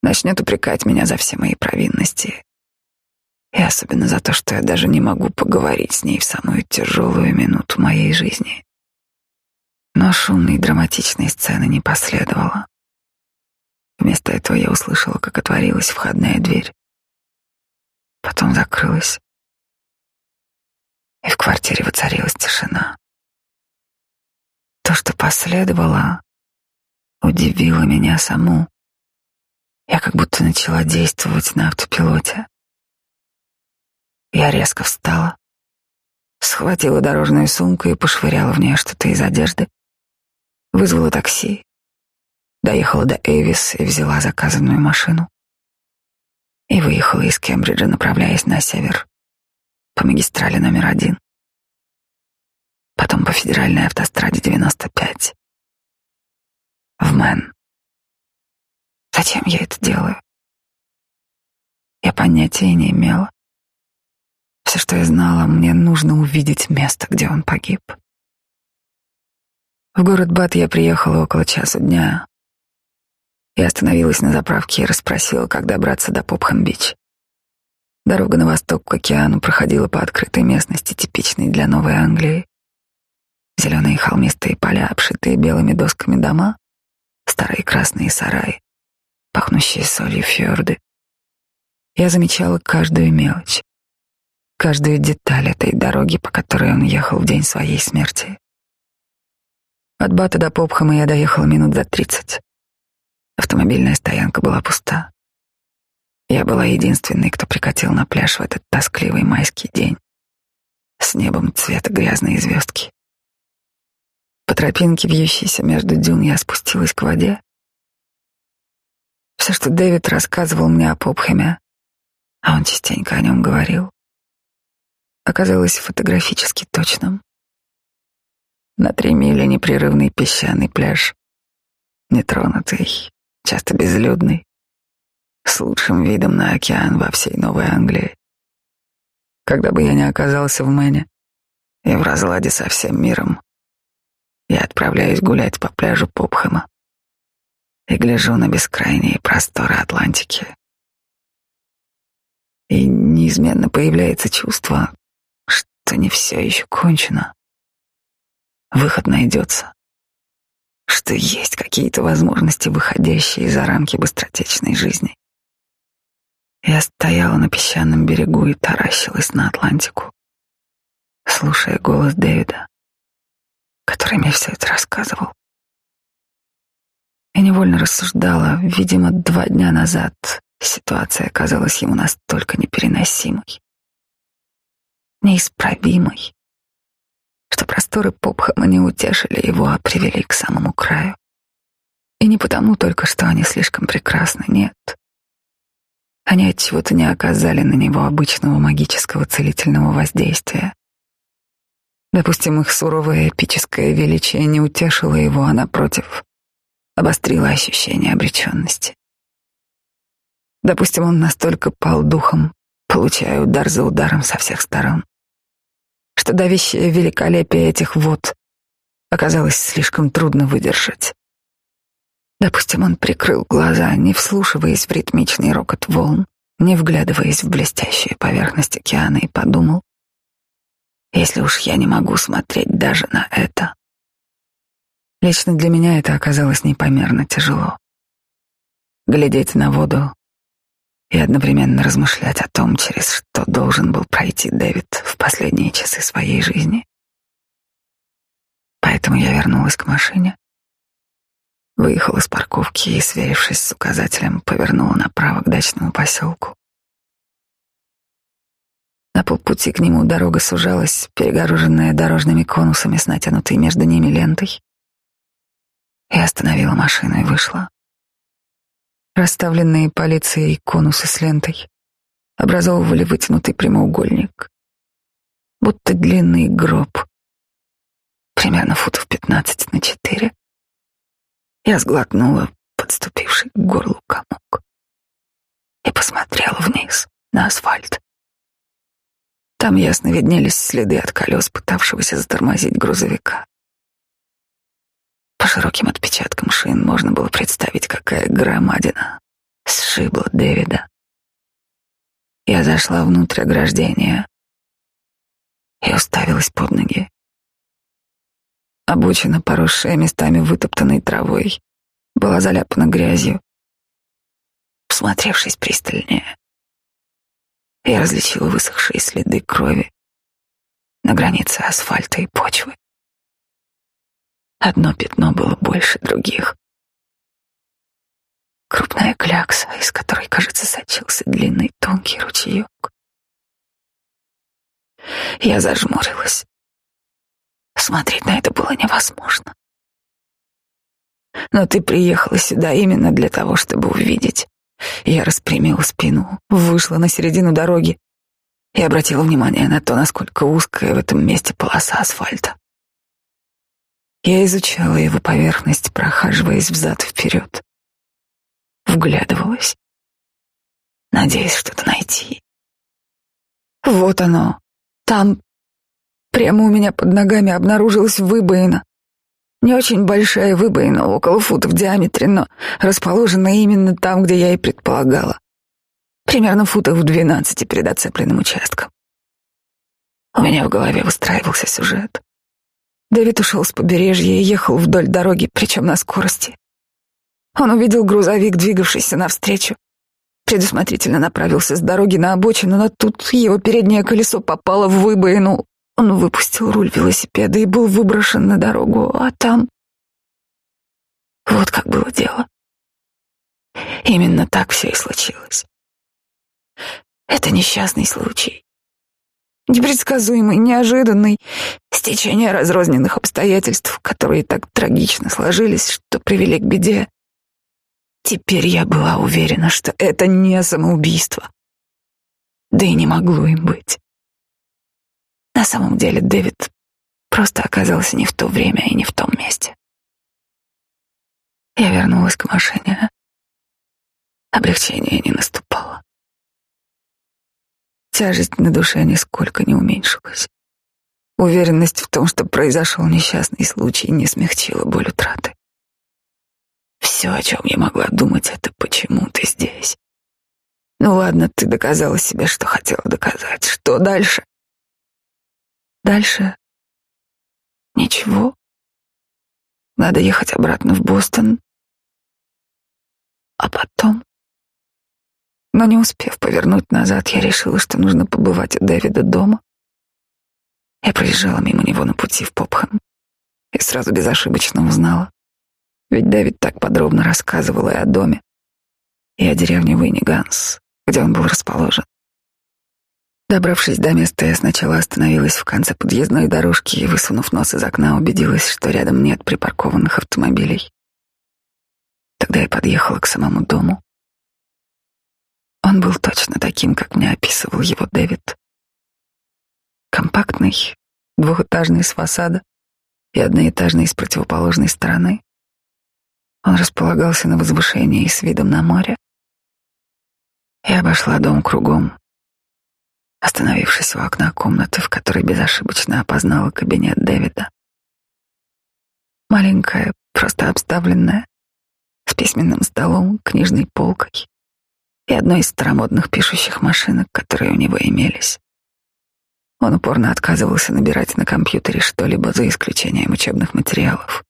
начнет упрекать меня за все мои провинности. И особенно за то, что я даже не могу поговорить с ней в самую тяжелую минуту моей жизни. Но шумной драматичной сцены не последовало. Вместо этого я услышала, как отворилась входная дверь. Потом закрылась и в квартире воцарилась тишина. То, что последовало, удивило меня саму. Я как будто начала действовать на автопилоте. Я резко встала, схватила дорожную сумку и пошвыряла в нее что-то из одежды, вызвала такси, доехала до Эвис и взяла заказанную машину и выехала из Кембриджа, направляясь на север по магистрали номер один, потом по федеральной автостраде 95, в Мэн. Зачем я это делаю? Я понятия не имела. Все, что я знала, мне нужно увидеть место, где он погиб. В город Бат я приехала около часу дня. Я остановилась на заправке и расспросила, как добраться до Попхэм-Бич. Дорога на восток к океану проходила по открытой местности, типичной для Новой Англии. Зеленые холмистые поля, обшитые белыми досками дома, старые красные сараи, пахнущие солью фьорды. Я замечала каждую мелочь, каждую деталь этой дороги, по которой он ехал в день своей смерти. От Бата до Попхама я доехала минут за тридцать. Автомобильная стоянка была пуста. Я была единственной, кто прикатил на пляж в этот тоскливый майский день с небом цвета грязной звездки. По тропинке, вьющейся между дюн, я спустилась к воде. Все, что Дэвид рассказывал мне о Попхэме, а он частенько о нем говорил, оказалось фотографически точным. На три мили непрерывный песчаный пляж, нетронутый, часто безлюдный, с лучшим видом на океан во всей Новой Англии. Когда бы я не оказался в Мэне и в разладе со всем миром, я отправляюсь гулять по пляжу Попхэма и гляжу на бескрайние просторы Атлантики. И неизменно появляется чувство, что не все еще кончено выход найдется, что есть какие-то возможности, выходящие за рамки быстротечной жизни. Я стояла на песчаном берегу и таращилась на Атлантику, слушая голос Дэвида, который мне все это рассказывал. Я невольно рассуждала, видимо, два дня назад ситуация казалась ему настолько непереносимой, неисправимой, что просторы Попхэма не утешили его, а привели к самому краю. И не потому только, что они слишком прекрасны, нет. Они от чего-то не оказали на него обычного магического целительного воздействия. Допустим, их суровое эпическое величие не утешило его, а напротив, обострило ощущение обреченности. Допустим, он настолько пал духом, получая удар за ударом со всех сторон, что давящее великолепие этих вод оказалось слишком трудно выдержать. Допустим, он прикрыл глаза, не вслушиваясь в ритмичный рокот волн, не вглядываясь в блестящую поверхность океана и подумал, если уж я не могу смотреть даже на это. Лично для меня это оказалось непомерно тяжело. Глядеть на воду и одновременно размышлять о том, через что должен был пройти Дэвид в последние часы своей жизни. Поэтому я вернулась к машине, выехала с парковки и, сверившись с указателем, повернула направо к дачному поселку. На полпути к нему дорога сужалась, перегороженная дорожными конусами с натянутой между ними лентой. Я остановила машину и вышла. Расставленные полицией конусы с лентой образовывали вытянутый прямоугольник, будто длинный гроб, примерно футов пятнадцать на четыре. Я сглотнула подступивший к горлу комок и посмотрела вниз на асфальт. Там ясно виднелись следы от колес, пытавшегося затормозить грузовика. Широким отпечаткам шин можно было представить, какая громадина сшибла Дэвида. Я зашла внутрь ограждения и уставилась под ноги. Обочина, поросшая местами вытоптанной травой, была заляпана грязью. Всмотревшись пристальнее, я различила высохшие следы крови на границе асфальта и почвы. Одно пятно было больше других. Крупная клякса, из которой, кажется, сочился длинный тонкий ручеек. Я зажмурилась. Смотреть на это было невозможно. Но ты приехала сюда именно для того, чтобы увидеть. Я распрямила спину, вышла на середину дороги и обратила внимание на то, насколько узкая в этом месте полоса асфальта. Я изучала его поверхность, прохаживаясь взад вперед. Вглядывалась, надеясь что-то найти. Вот оно, там, прямо у меня под ногами обнаружилась выбоина. Не очень большая выбоина, около фута в диаметре, но расположенная именно там, где я и предполагала. Примерно футах в двенадцати перед оцепленным участком. У меня в голове выстраивался сюжет. Дэвид ушел с побережья и ехал вдоль дороги, причем на скорости. Он увидел грузовик, двигавшийся навстречу. Предусмотрительно направился с дороги на обочину, но тут его переднее колесо попало в выбоину. Он выпустил руль велосипеда и был выброшен на дорогу, а там... Вот как было дело. Именно так все и случилось. Это несчастный случай. Непредсказуемый, неожиданный, стечение разрозненных обстоятельств, которые так трагично сложились, что привели к беде. Теперь я была уверена, что это не самоубийство. Да и не могло им быть. На самом деле Дэвид просто оказался не в то время и не в том месте. Я вернулась к машине. Облегчение не наступало. Тяжесть на душе нисколько не уменьшилась. Уверенность в том, что произошел несчастный случай, не смягчила боль утраты. Все, о чем я могла думать, это почему ты здесь. Ну ладно, ты доказала себе, что хотела доказать. Что дальше? Дальше ничего. Надо ехать обратно в Бостон. А потом... Но не успев повернуть назад, я решила, что нужно побывать у Дэвида дома. Я проезжала мимо него на пути в Попхэм и сразу безошибочно узнала. Ведь Дэвид так подробно рассказывал и о доме, и о деревне Уинниганс, где он был расположен. Добравшись до места, я сначала остановилась в конце подъездной дорожки и, высунув нос из окна, убедилась, что рядом нет припаркованных автомобилей. Тогда я подъехала к самому дому. Он был точно таким, как мне описывал его Дэвид. Компактный, двухэтажный с фасада и одноэтажный с противоположной стороны. Он располагался на возвышении с видом на море. Я обошла дом кругом, остановившись у окна комнаты, в которой безошибочно опознала кабинет Дэвида. Маленькая, просто обставленная, с письменным столом, книжной полкой и одной из старомодных пишущих машинок, которые у него имелись. Он упорно отказывался набирать на компьютере что-либо за исключением учебных материалов.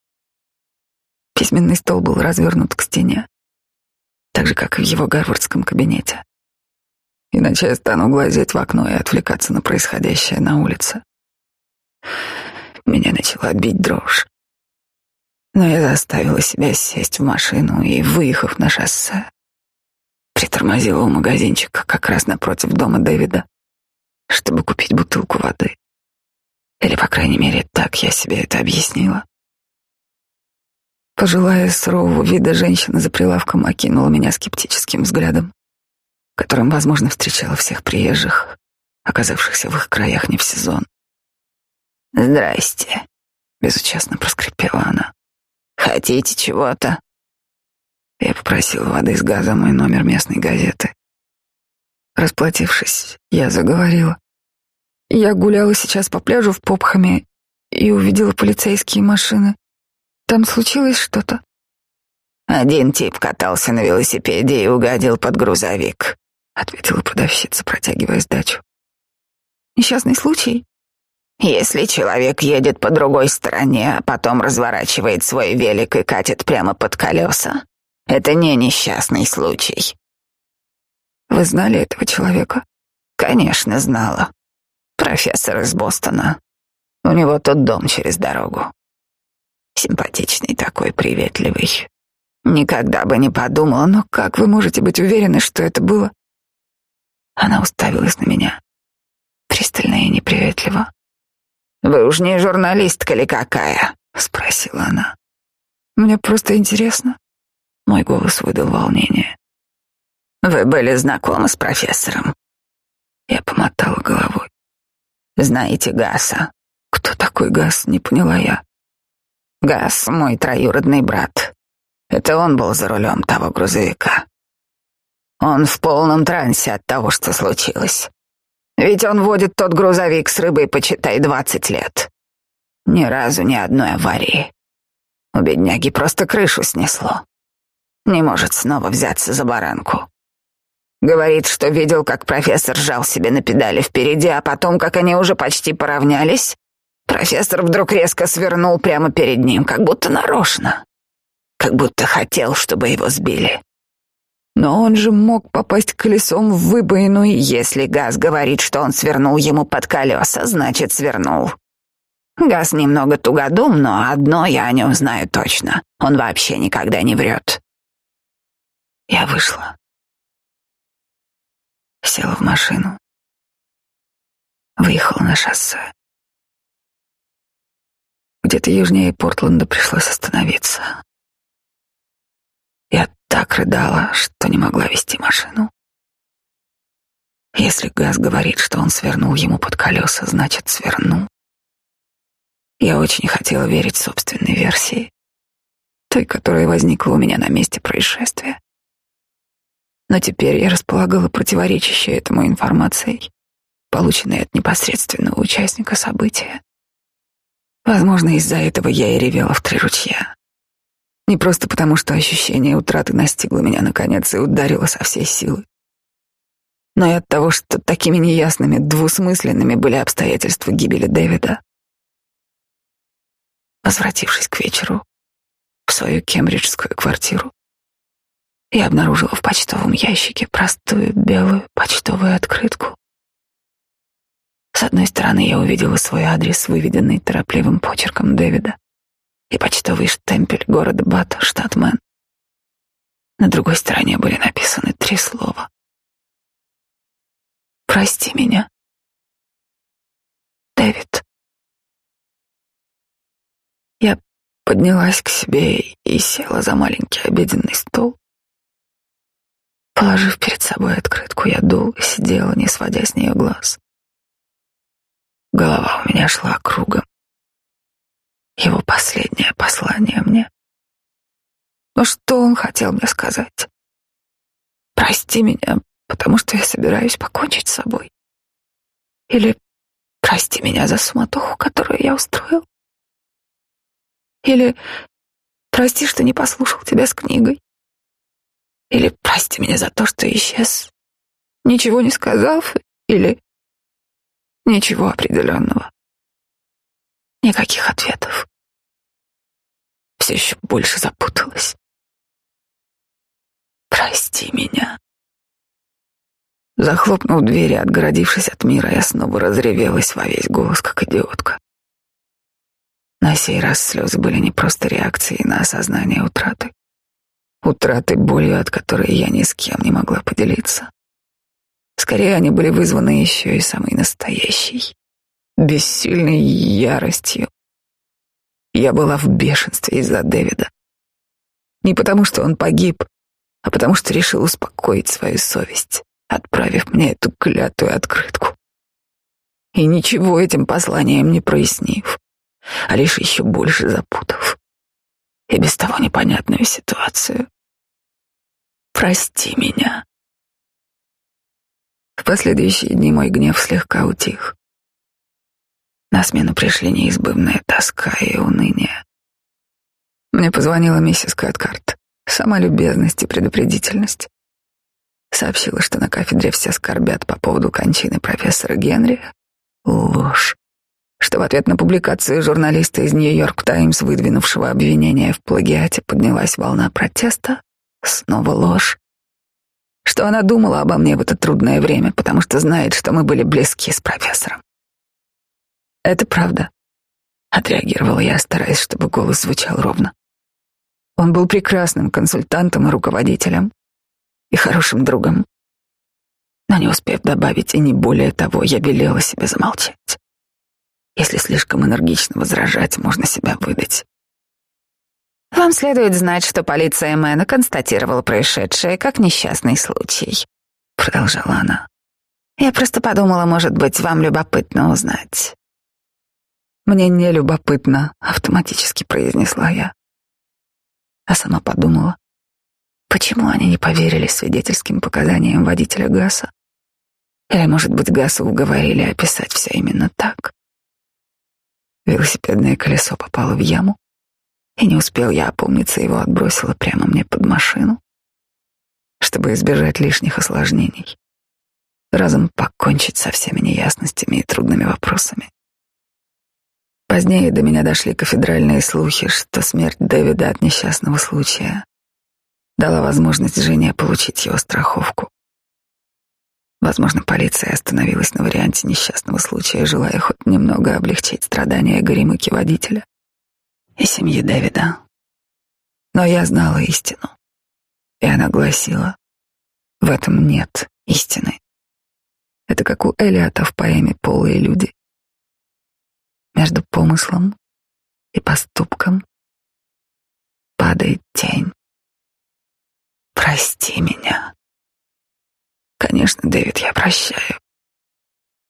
Письменный стол был развернут к стене, так же, как и в его гарвардском кабинете. Иначе я стану глазеть в окно и отвлекаться на происходящее на улице. Меня начала бить дрожь. Но я заставила себя сесть в машину и, выехав на шоссе, притормозила у магазинчика как раз напротив дома Дэвида, чтобы купить бутылку воды. Или, по крайней мере, так я себе это объяснила. Пожилая сурового вида женщина за прилавком окинула меня скептическим взглядом, которым, возможно, встречала всех приезжих, оказавшихся в их краях не в сезон. «Здрасте», — безучастно проскрипела она. «Хотите чего-то?» Я попросил воды с газом мой номер местной газеты. Расплатившись, я заговорила. Я гуляла сейчас по пляжу в Попхаме и увидела полицейские машины. Там случилось что-то? Один тип катался на велосипеде и угодил под грузовик, ответила продавщица, протягивая сдачу. Несчастный случай? Если человек едет по другой стороне, а потом разворачивает свой велик и катит прямо под колеса, это не несчастный случай. Вы знали этого человека? Конечно, знала. Профессор из Бостона. У него тут дом через дорогу. Симпатичный такой, приветливый. Никогда бы не подумала, но как вы можете быть уверены, что это было? Она уставилась на меня. Пристально и неприветливо. «Вы уж не журналистка ли какая?» — спросила она. «Мне просто интересно. Мой голос выдал волнение. «Вы были знакомы с профессором?» Я помотала головой. Знаете Гаса? Кто такой Гас, не поняла я. Гас — мой троюродный брат. Это он был за рулем того грузовика. Он в полном трансе от того, что случилось. Ведь он водит тот грузовик с рыбой, почитай, двадцать лет. Ни разу ни одной аварии. У бедняги просто крышу снесло. Не может снова взяться за баранку. Говорит, что видел, как профессор жал себе на педали впереди, а потом, как они уже почти поравнялись, профессор вдруг резко свернул прямо перед ним, как будто нарочно. Как будто хотел, чтобы его сбили. Но он же мог попасть колесом в выбоину, если Газ говорит, что он свернул ему под колеса, значит, свернул. Газ немного тугодум, но одно я о нем знаю точно. Он вообще никогда не врет. Я вышла. Села в машину. Выехала на шоссе. Где-то южнее Портленда пришлось остановиться. Я так рыдала, что не могла вести машину. Если Газ говорит, что он свернул ему под колеса, значит, свернул. Я очень хотела верить собственной версии, той, которая возникла у меня на месте происшествия. Но теперь я располагала противоречащей этому информацией, полученной от непосредственного участника события. Возможно, из-за этого я и ревела в три ручья. Не просто потому, что ощущение утраты настигло меня наконец и ударило со всей силы, но и от того, что такими неясными, двусмысленными были обстоятельства гибели Дэвида. Возвратившись к вечеру в свою кембриджскую квартиру, я обнаружила в почтовом ящике простую белую почтовую открытку. С одной стороны я увидела свой адрес, выведенный торопливым почерком Дэвида, и почтовый штемпель города Бата, штат Мэн. На другой стороне были написаны три слова. «Прости меня, Дэвид». Я поднялась к себе и села за маленький обеденный стол. Положив перед собой открытку, я долго сидела, не сводя с нее глаз. Голова у меня шла кругом. Его последнее послание мне. Но что он хотел мне сказать? Прости меня, потому что я собираюсь покончить с собой. Или прости меня за суматоху, которую я устроил. Или прости, что не послушал тебя с книгой. Или прости меня за то, что исчез, ничего не сказав, или ничего определенного. Никаких ответов. Все еще больше запуталась. Прости меня. Захлопнув дверь и отгородившись от мира, я снова разревелась во весь голос, как идиотка. На сей раз слезы были не просто реакцией на осознание утраты утраты болью, от которой я ни с кем не могла поделиться. Скорее, они были вызваны еще и самой настоящей, бессильной яростью. Я была в бешенстве из-за Дэвида. Не потому, что он погиб, а потому, что решил успокоить свою совесть, отправив мне эту клятую открытку. И ничего этим посланием не прояснив, а лишь еще больше запутав и без того непонятную ситуацию. Прости меня. В последующие дни мой гнев слегка утих. На смену пришли неизбывная тоска и уныние. Мне позвонила миссис Кэткарт, сама любезность и предупредительность. Сообщила, что на кафедре все скорбят по поводу кончины профессора Генри. Ложь. Что в ответ на публикацию журналиста из Нью-Йорк Таймс, выдвинувшего обвинение в плагиате, поднялась волна протеста. Снова ложь. Что она думала обо мне в это трудное время, потому что знает, что мы были близки с профессором. Это правда, отреагировала я, стараясь, чтобы голос звучал ровно. Он был прекрасным консультантом и руководителем, и хорошим другом. Но не успев добавить и не более того, я велела себе замолчать. Если слишком энергично возражать, можно себя выдать. Вам следует знать, что полиция Мэна констатировала происшедшее как несчастный случай, продолжала она. Я просто подумала, может быть, вам любопытно узнать. Мне не любопытно, автоматически произнесла я. А сама подумала, почему они не поверили свидетельским показаниям водителя Гаса? Или, может быть, Гасу уговорили описать все именно так? Велосипедное колесо попало в яму, и не успел я опомниться, его отбросило прямо мне под машину, чтобы избежать лишних осложнений, разом покончить со всеми неясностями и трудными вопросами. Позднее до меня дошли кафедральные слухи, что смерть Дэвида от несчастного случая дала возможность жене получить его страховку. Возможно, полиция остановилась на варианте несчастного случая, желая хоть немного облегчить страдания Горемыки водителя и семьи Дэвида. Но я знала истину, и она гласила, в этом нет истины. Это как у Элиота в поэме «Полые люди». Между помыслом и поступком падает тень. Прости меня. Конечно, Дэвид, я прощаю.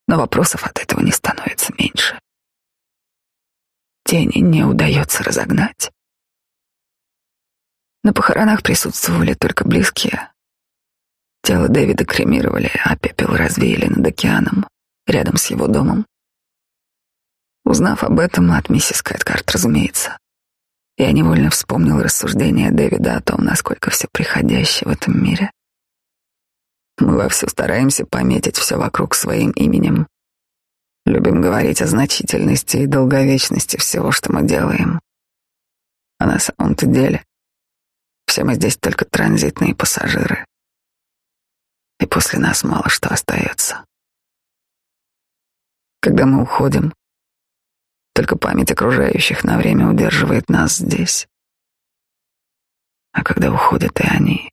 Но вопросов от этого не становится меньше. Тени не удается разогнать. На похоронах присутствовали только близкие. Тело Дэвида кремировали, а пепел развеяли над океаном, рядом с его домом. Узнав об этом от миссис Кэткарт, разумеется, я невольно вспомнил рассуждения Дэвида о том, насколько все приходящее в этом мире мы вовсю стараемся пометить все вокруг своим именем. Любим говорить о значительности и долговечности всего, что мы делаем. А на самом-то деле все мы здесь только транзитные пассажиры. И после нас мало что остается. Когда мы уходим, только память окружающих на время удерживает нас здесь. А когда уходят и они,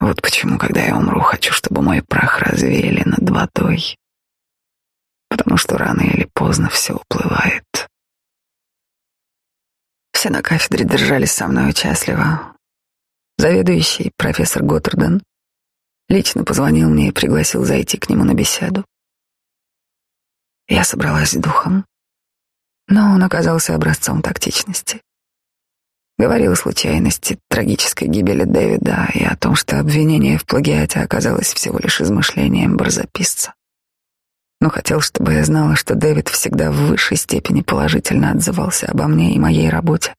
вот почему, когда я умру, хочу, чтобы мой прах развеяли над водой. Потому что рано или поздно все уплывает. Все на кафедре держались со мной участливо. Заведующий, профессор Готтерден, лично позвонил мне и пригласил зайти к нему на беседу. Я собралась с духом, но он оказался образцом тактичности. Говорил о случайности трагической гибели Дэвида и о том, что обвинение в плагиате оказалось всего лишь измышлением барзаписца. Но хотел, чтобы я знала, что Дэвид всегда в высшей степени положительно отзывался обо мне и моей работе.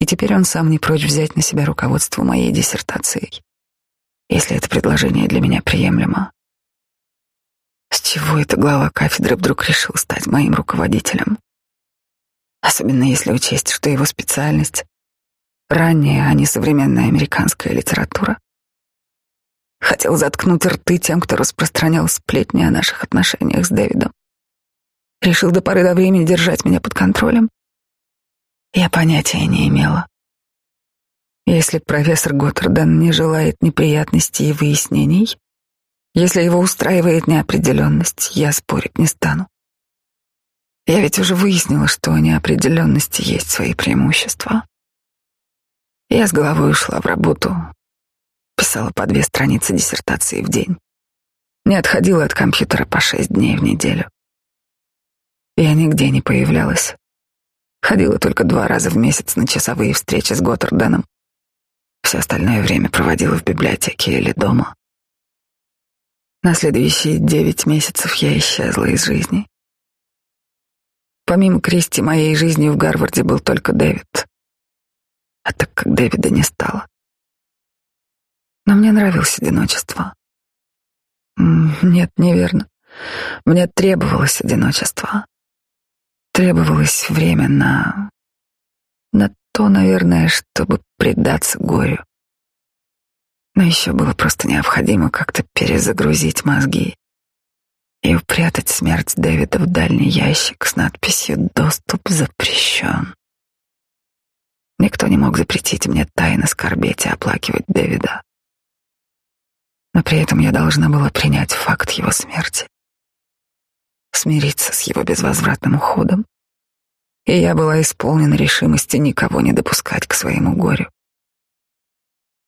И теперь он сам не прочь взять на себя руководство моей диссертацией, если это предложение для меня приемлемо. С чего эта глава кафедры вдруг решил стать моим руководителем? Особенно если учесть, что его специальность ранняя, а не современная американская литература. Хотел заткнуть рты тем, кто распространял сплетни о наших отношениях с Дэвидом. Решил до поры до времени держать меня под контролем. Я понятия не имела. Если профессор Готтерден не желает неприятностей и выяснений, если его устраивает неопределенность, я спорить не стану. Я ведь уже выяснила, что у неопределенности есть свои преимущества. Я с головой ушла в работу, писала по две страницы диссертации в день. Не отходила от компьютера по шесть дней в неделю. Я нигде не появлялась. Ходила только два раза в месяц на часовые встречи с Готтерданом. Все остальное время проводила в библиотеке или дома. На следующие девять месяцев я исчезла из жизни. Помимо Кристи, моей жизни в Гарварде был только Дэвид а так как Дэвида не стало. Но мне нравилось одиночество. Нет, неверно. Мне требовалось одиночество. Требовалось время на... на то, наверное, чтобы предаться горю. Но еще было просто необходимо как-то перезагрузить мозги и упрятать смерть Дэвида в дальний ящик с надписью «Доступ запрещен». Никто не мог запретить мне тайно скорбеть и оплакивать Дэвида. Но при этом я должна была принять факт его смерти, смириться с его безвозвратным уходом. И я была исполнена решимости никого не допускать к своему горю.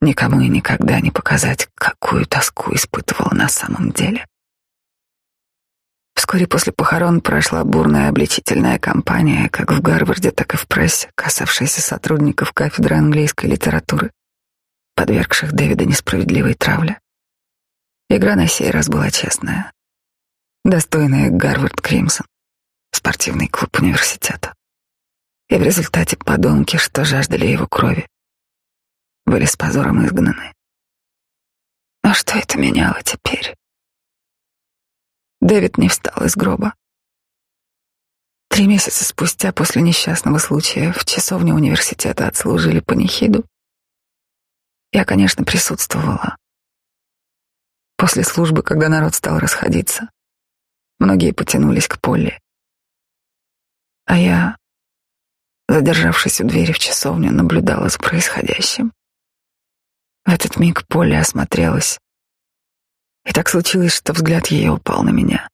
никому и никогда не показать, какую тоску испытывала на самом деле. Вскоре после похорон прошла бурная обличительная кампания, как в Гарварде, так и в прессе, касавшаяся сотрудников кафедры английской литературы, подвергших Дэвида несправедливой травле. Игра на сей раз была честная, достойная Гарвард Кримсон, спортивный клуб университета. И в результате подонки, что жаждали его крови, были с позором изгнаны. А что это меняло теперь? Дэвид не встал из гроба. Три месяца спустя после несчастного случая в часовне университета отслужили панихиду. Я, конечно, присутствовала. После службы, когда народ стал расходиться, многие потянулись к Полли. А я, задержавшись у двери в часовню, наблюдала за происходящим. В этот миг Полли осмотрелась и так случилось, что взгляд ее упал на меня.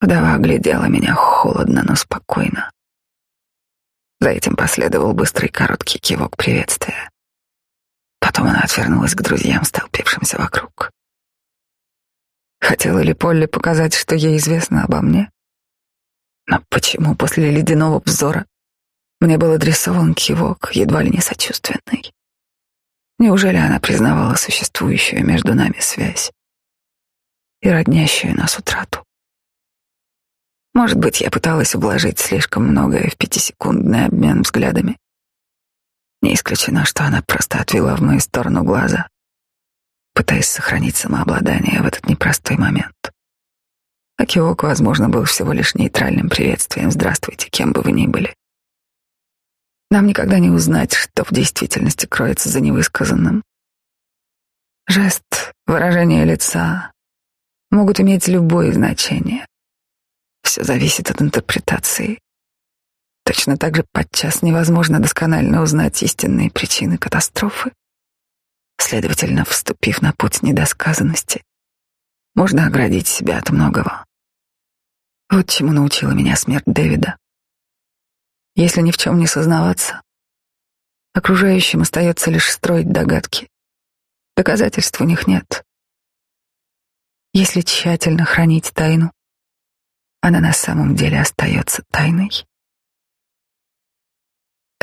Вдова оглядела меня холодно, но спокойно. За этим последовал быстрый короткий кивок приветствия. Потом она отвернулась к друзьям, столпившимся вокруг. Хотела ли Полли показать, что ей известно обо мне? Но почему после ледяного взора мне был адресован кивок, едва ли не сочувственный? Неужели она признавала существующую между нами связь и роднящую нас утрату? Может быть, я пыталась ублажить слишком многое в пятисекундный обмен взглядами. Не исключено, что она просто отвела в мою сторону глаза, пытаясь сохранить самообладание в этот непростой момент. А кивок, возможно, был всего лишь нейтральным приветствием «Здравствуйте, кем бы вы ни были». Нам никогда не узнать, что в действительности кроется за невысказанным. Жест, выражение лица могут иметь любое значение. Все зависит от интерпретации. Точно так же подчас невозможно досконально узнать истинные причины катастрофы. Следовательно, вступив на путь недосказанности, можно оградить себя от многого. Вот чему научила меня смерть Дэвида. Если ни в чем не сознаваться, окружающим остается лишь строить догадки. Доказательств у них нет. Если тщательно хранить тайну, она на самом деле остается тайной.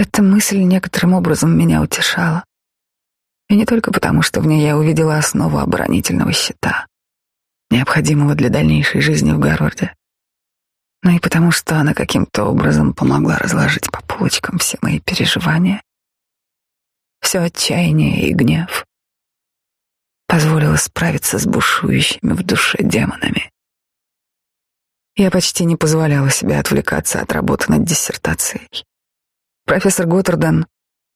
Эта мысль некоторым образом меня утешала. И не только потому, что в ней я увидела основу оборонительного щита, необходимого для дальнейшей жизни в Гарварде но и потому, что она каким-то образом помогла разложить по полочкам все мои переживания, все отчаяние и гнев, позволила справиться с бушующими в душе демонами. Я почти не позволяла себе отвлекаться от работы над диссертацией. Профессор Готтерден,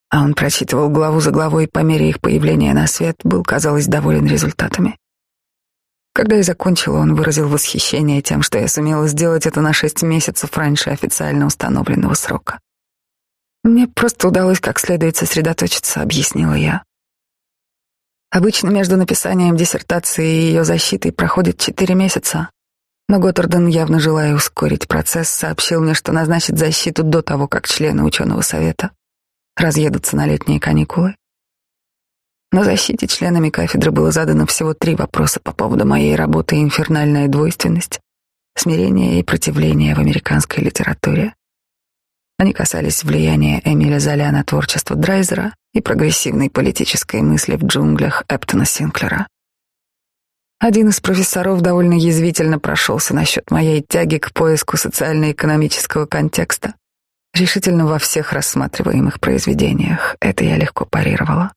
а он прочитывал главу за главой по мере их появления на свет, был, казалось, доволен результатами. Когда я закончила, он выразил восхищение тем, что я сумела сделать это на шесть месяцев раньше официально установленного срока. Мне просто удалось как следует сосредоточиться, объяснила я. Обычно между написанием диссертации и ее защитой проходит четыре месяца, но Готтерден, явно желая ускорить процесс, сообщил мне, что назначит защиту до того, как члены ученого совета разъедутся на летние каникулы. На защите членами кафедры было задано всего три вопроса по поводу моей работы «Инфернальная двойственность», «Смирение и противление в американской литературе». Они касались влияния Эмиля Золя на творчество Драйзера и прогрессивной политической мысли в джунглях Эптона Синклера. Один из профессоров довольно язвительно прошелся насчет моей тяги к поиску социально-экономического контекста, решительно во всех рассматриваемых произведениях. Это я легко парировала.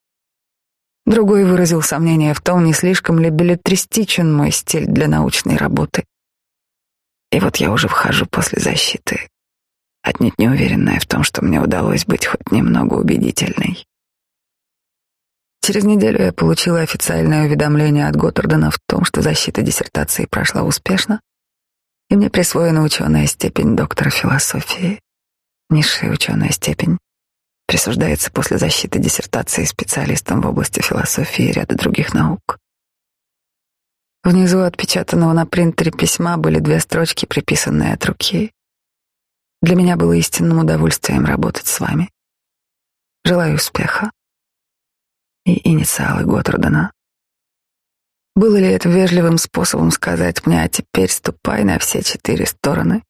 Другой выразил сомнение в том, не слишком ли билетристичен мой стиль для научной работы. И вот я уже вхожу после защиты, отнюдь не уверенная в том, что мне удалось быть хоть немного убедительной. Через неделю я получила официальное уведомление от Готтардена в том, что защита диссертации прошла успешно, и мне присвоена ученая степень доктора философии, низшая ученая степень, присуждается после защиты диссертации специалистам в области философии и ряда других наук. Внизу отпечатанного на принтере письма были две строчки, приписанные от руки. Для меня было истинным удовольствием работать с вами. Желаю успеха. И инициалы Готтердена. Было ли это вежливым способом сказать мне, а теперь ступай на все четыре стороны?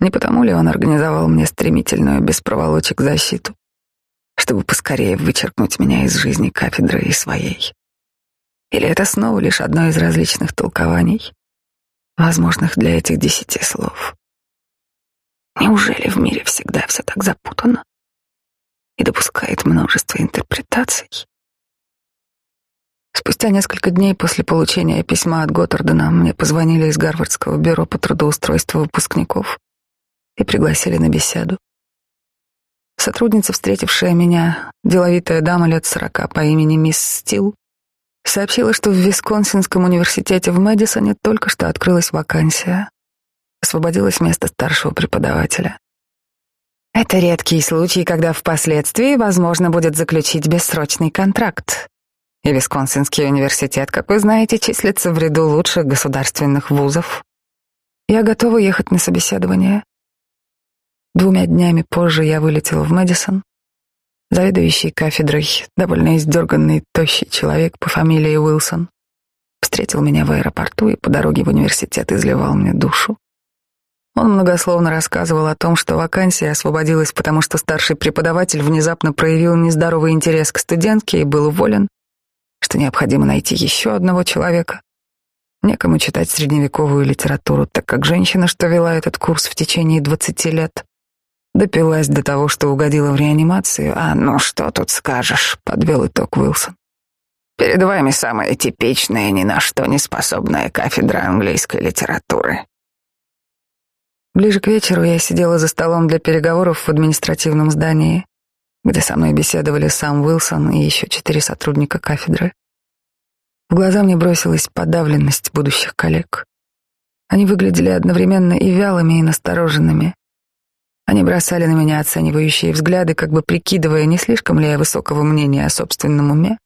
Не потому ли он организовал мне стремительную без проволочек защиту, чтобы поскорее вычеркнуть меня из жизни кафедры и своей? Или это снова лишь одно из различных толкований, возможных для этих десяти слов? Неужели в мире всегда все так запутано и допускает множество интерпретаций? Спустя несколько дней после получения письма от Готтардена мне позвонили из Гарвардского бюро по трудоустройству выпускников и пригласили на беседу. Сотрудница, встретившая меня, деловитая дама лет сорока по имени мисс Стил, сообщила, что в Висконсинском университете в Мэдисоне только что открылась вакансия. Освободилось место старшего преподавателя. Это редкий случай, когда впоследствии возможно будет заключить бессрочный контракт. И Висконсинский университет, как вы знаете, числится в ряду лучших государственных вузов. Я готова ехать на собеседование. Двумя днями позже я вылетела в Мэдисон. Заведующий кафедрой, довольно издерганный, тощий человек по фамилии Уилсон, встретил меня в аэропорту и по дороге в университет изливал мне душу. Он многословно рассказывал о том, что вакансия освободилась, потому что старший преподаватель внезапно проявил нездоровый интерес к студентке и был уволен, что необходимо найти еще одного человека. Некому читать средневековую литературу, так как женщина, что вела этот курс в течение двадцати лет, Допилась до того, что угодила в реанимацию. А ну что тут скажешь, подвел итог Уилсон. Перед вами самая типичная, ни на что не способная кафедра английской литературы. Ближе к вечеру я сидела за столом для переговоров в административном здании, где со мной беседовали сам Уилсон и еще четыре сотрудника кафедры. В глаза мне бросилась подавленность будущих коллег. Они выглядели одновременно и вялыми, и настороженными. Они бросали на меня оценивающие взгляды, как бы прикидывая, не слишком ли я высокого мнения о собственном уме,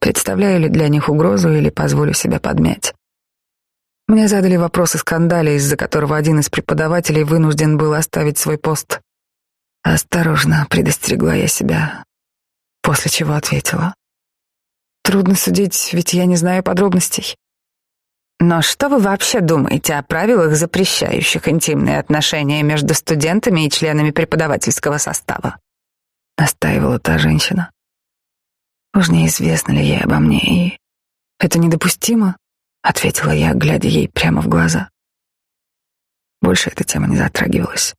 представляю ли для них угрозу или позволю себя подмять. Мне задали вопрос о скандале, из-за которого один из преподавателей вынужден был оставить свой пост. Осторожно предостерегла я себя, после чего ответила. Трудно судить, ведь я не знаю подробностей. Но что вы вообще думаете о правилах, запрещающих интимные отношения между студентами и членами преподавательского состава? Настаивала та женщина. Уж неизвестно ли ей обо мне, и это недопустимо, ответила я, глядя ей прямо в глаза. Больше эта тема не затрагивалась.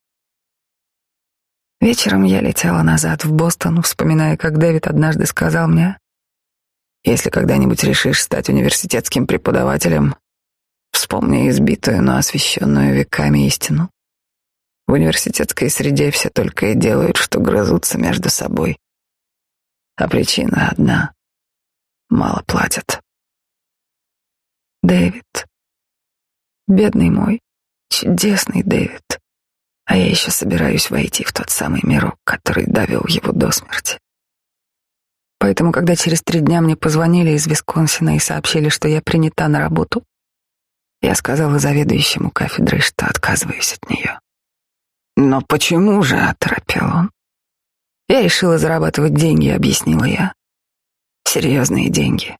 Вечером я летела назад в Бостон, вспоминая, как Дэвид однажды сказал мне, «Если когда-нибудь решишь стать университетским преподавателем, Вспомни избитую, но освещенную веками истину. В университетской среде все только и делают, что грызутся между собой. А причина одна — мало платят. Дэвид. Бедный мой, чудесный Дэвид. А я еще собираюсь войти в тот самый мирок, который довел его до смерти. Поэтому, когда через три дня мне позвонили из Висконсина и сообщили, что я принята на работу, я сказала заведующему кафедрой, что отказываюсь от нее. «Но почему же?» — оторопел он. «Я решила зарабатывать деньги», — объяснила я. «Серьезные деньги.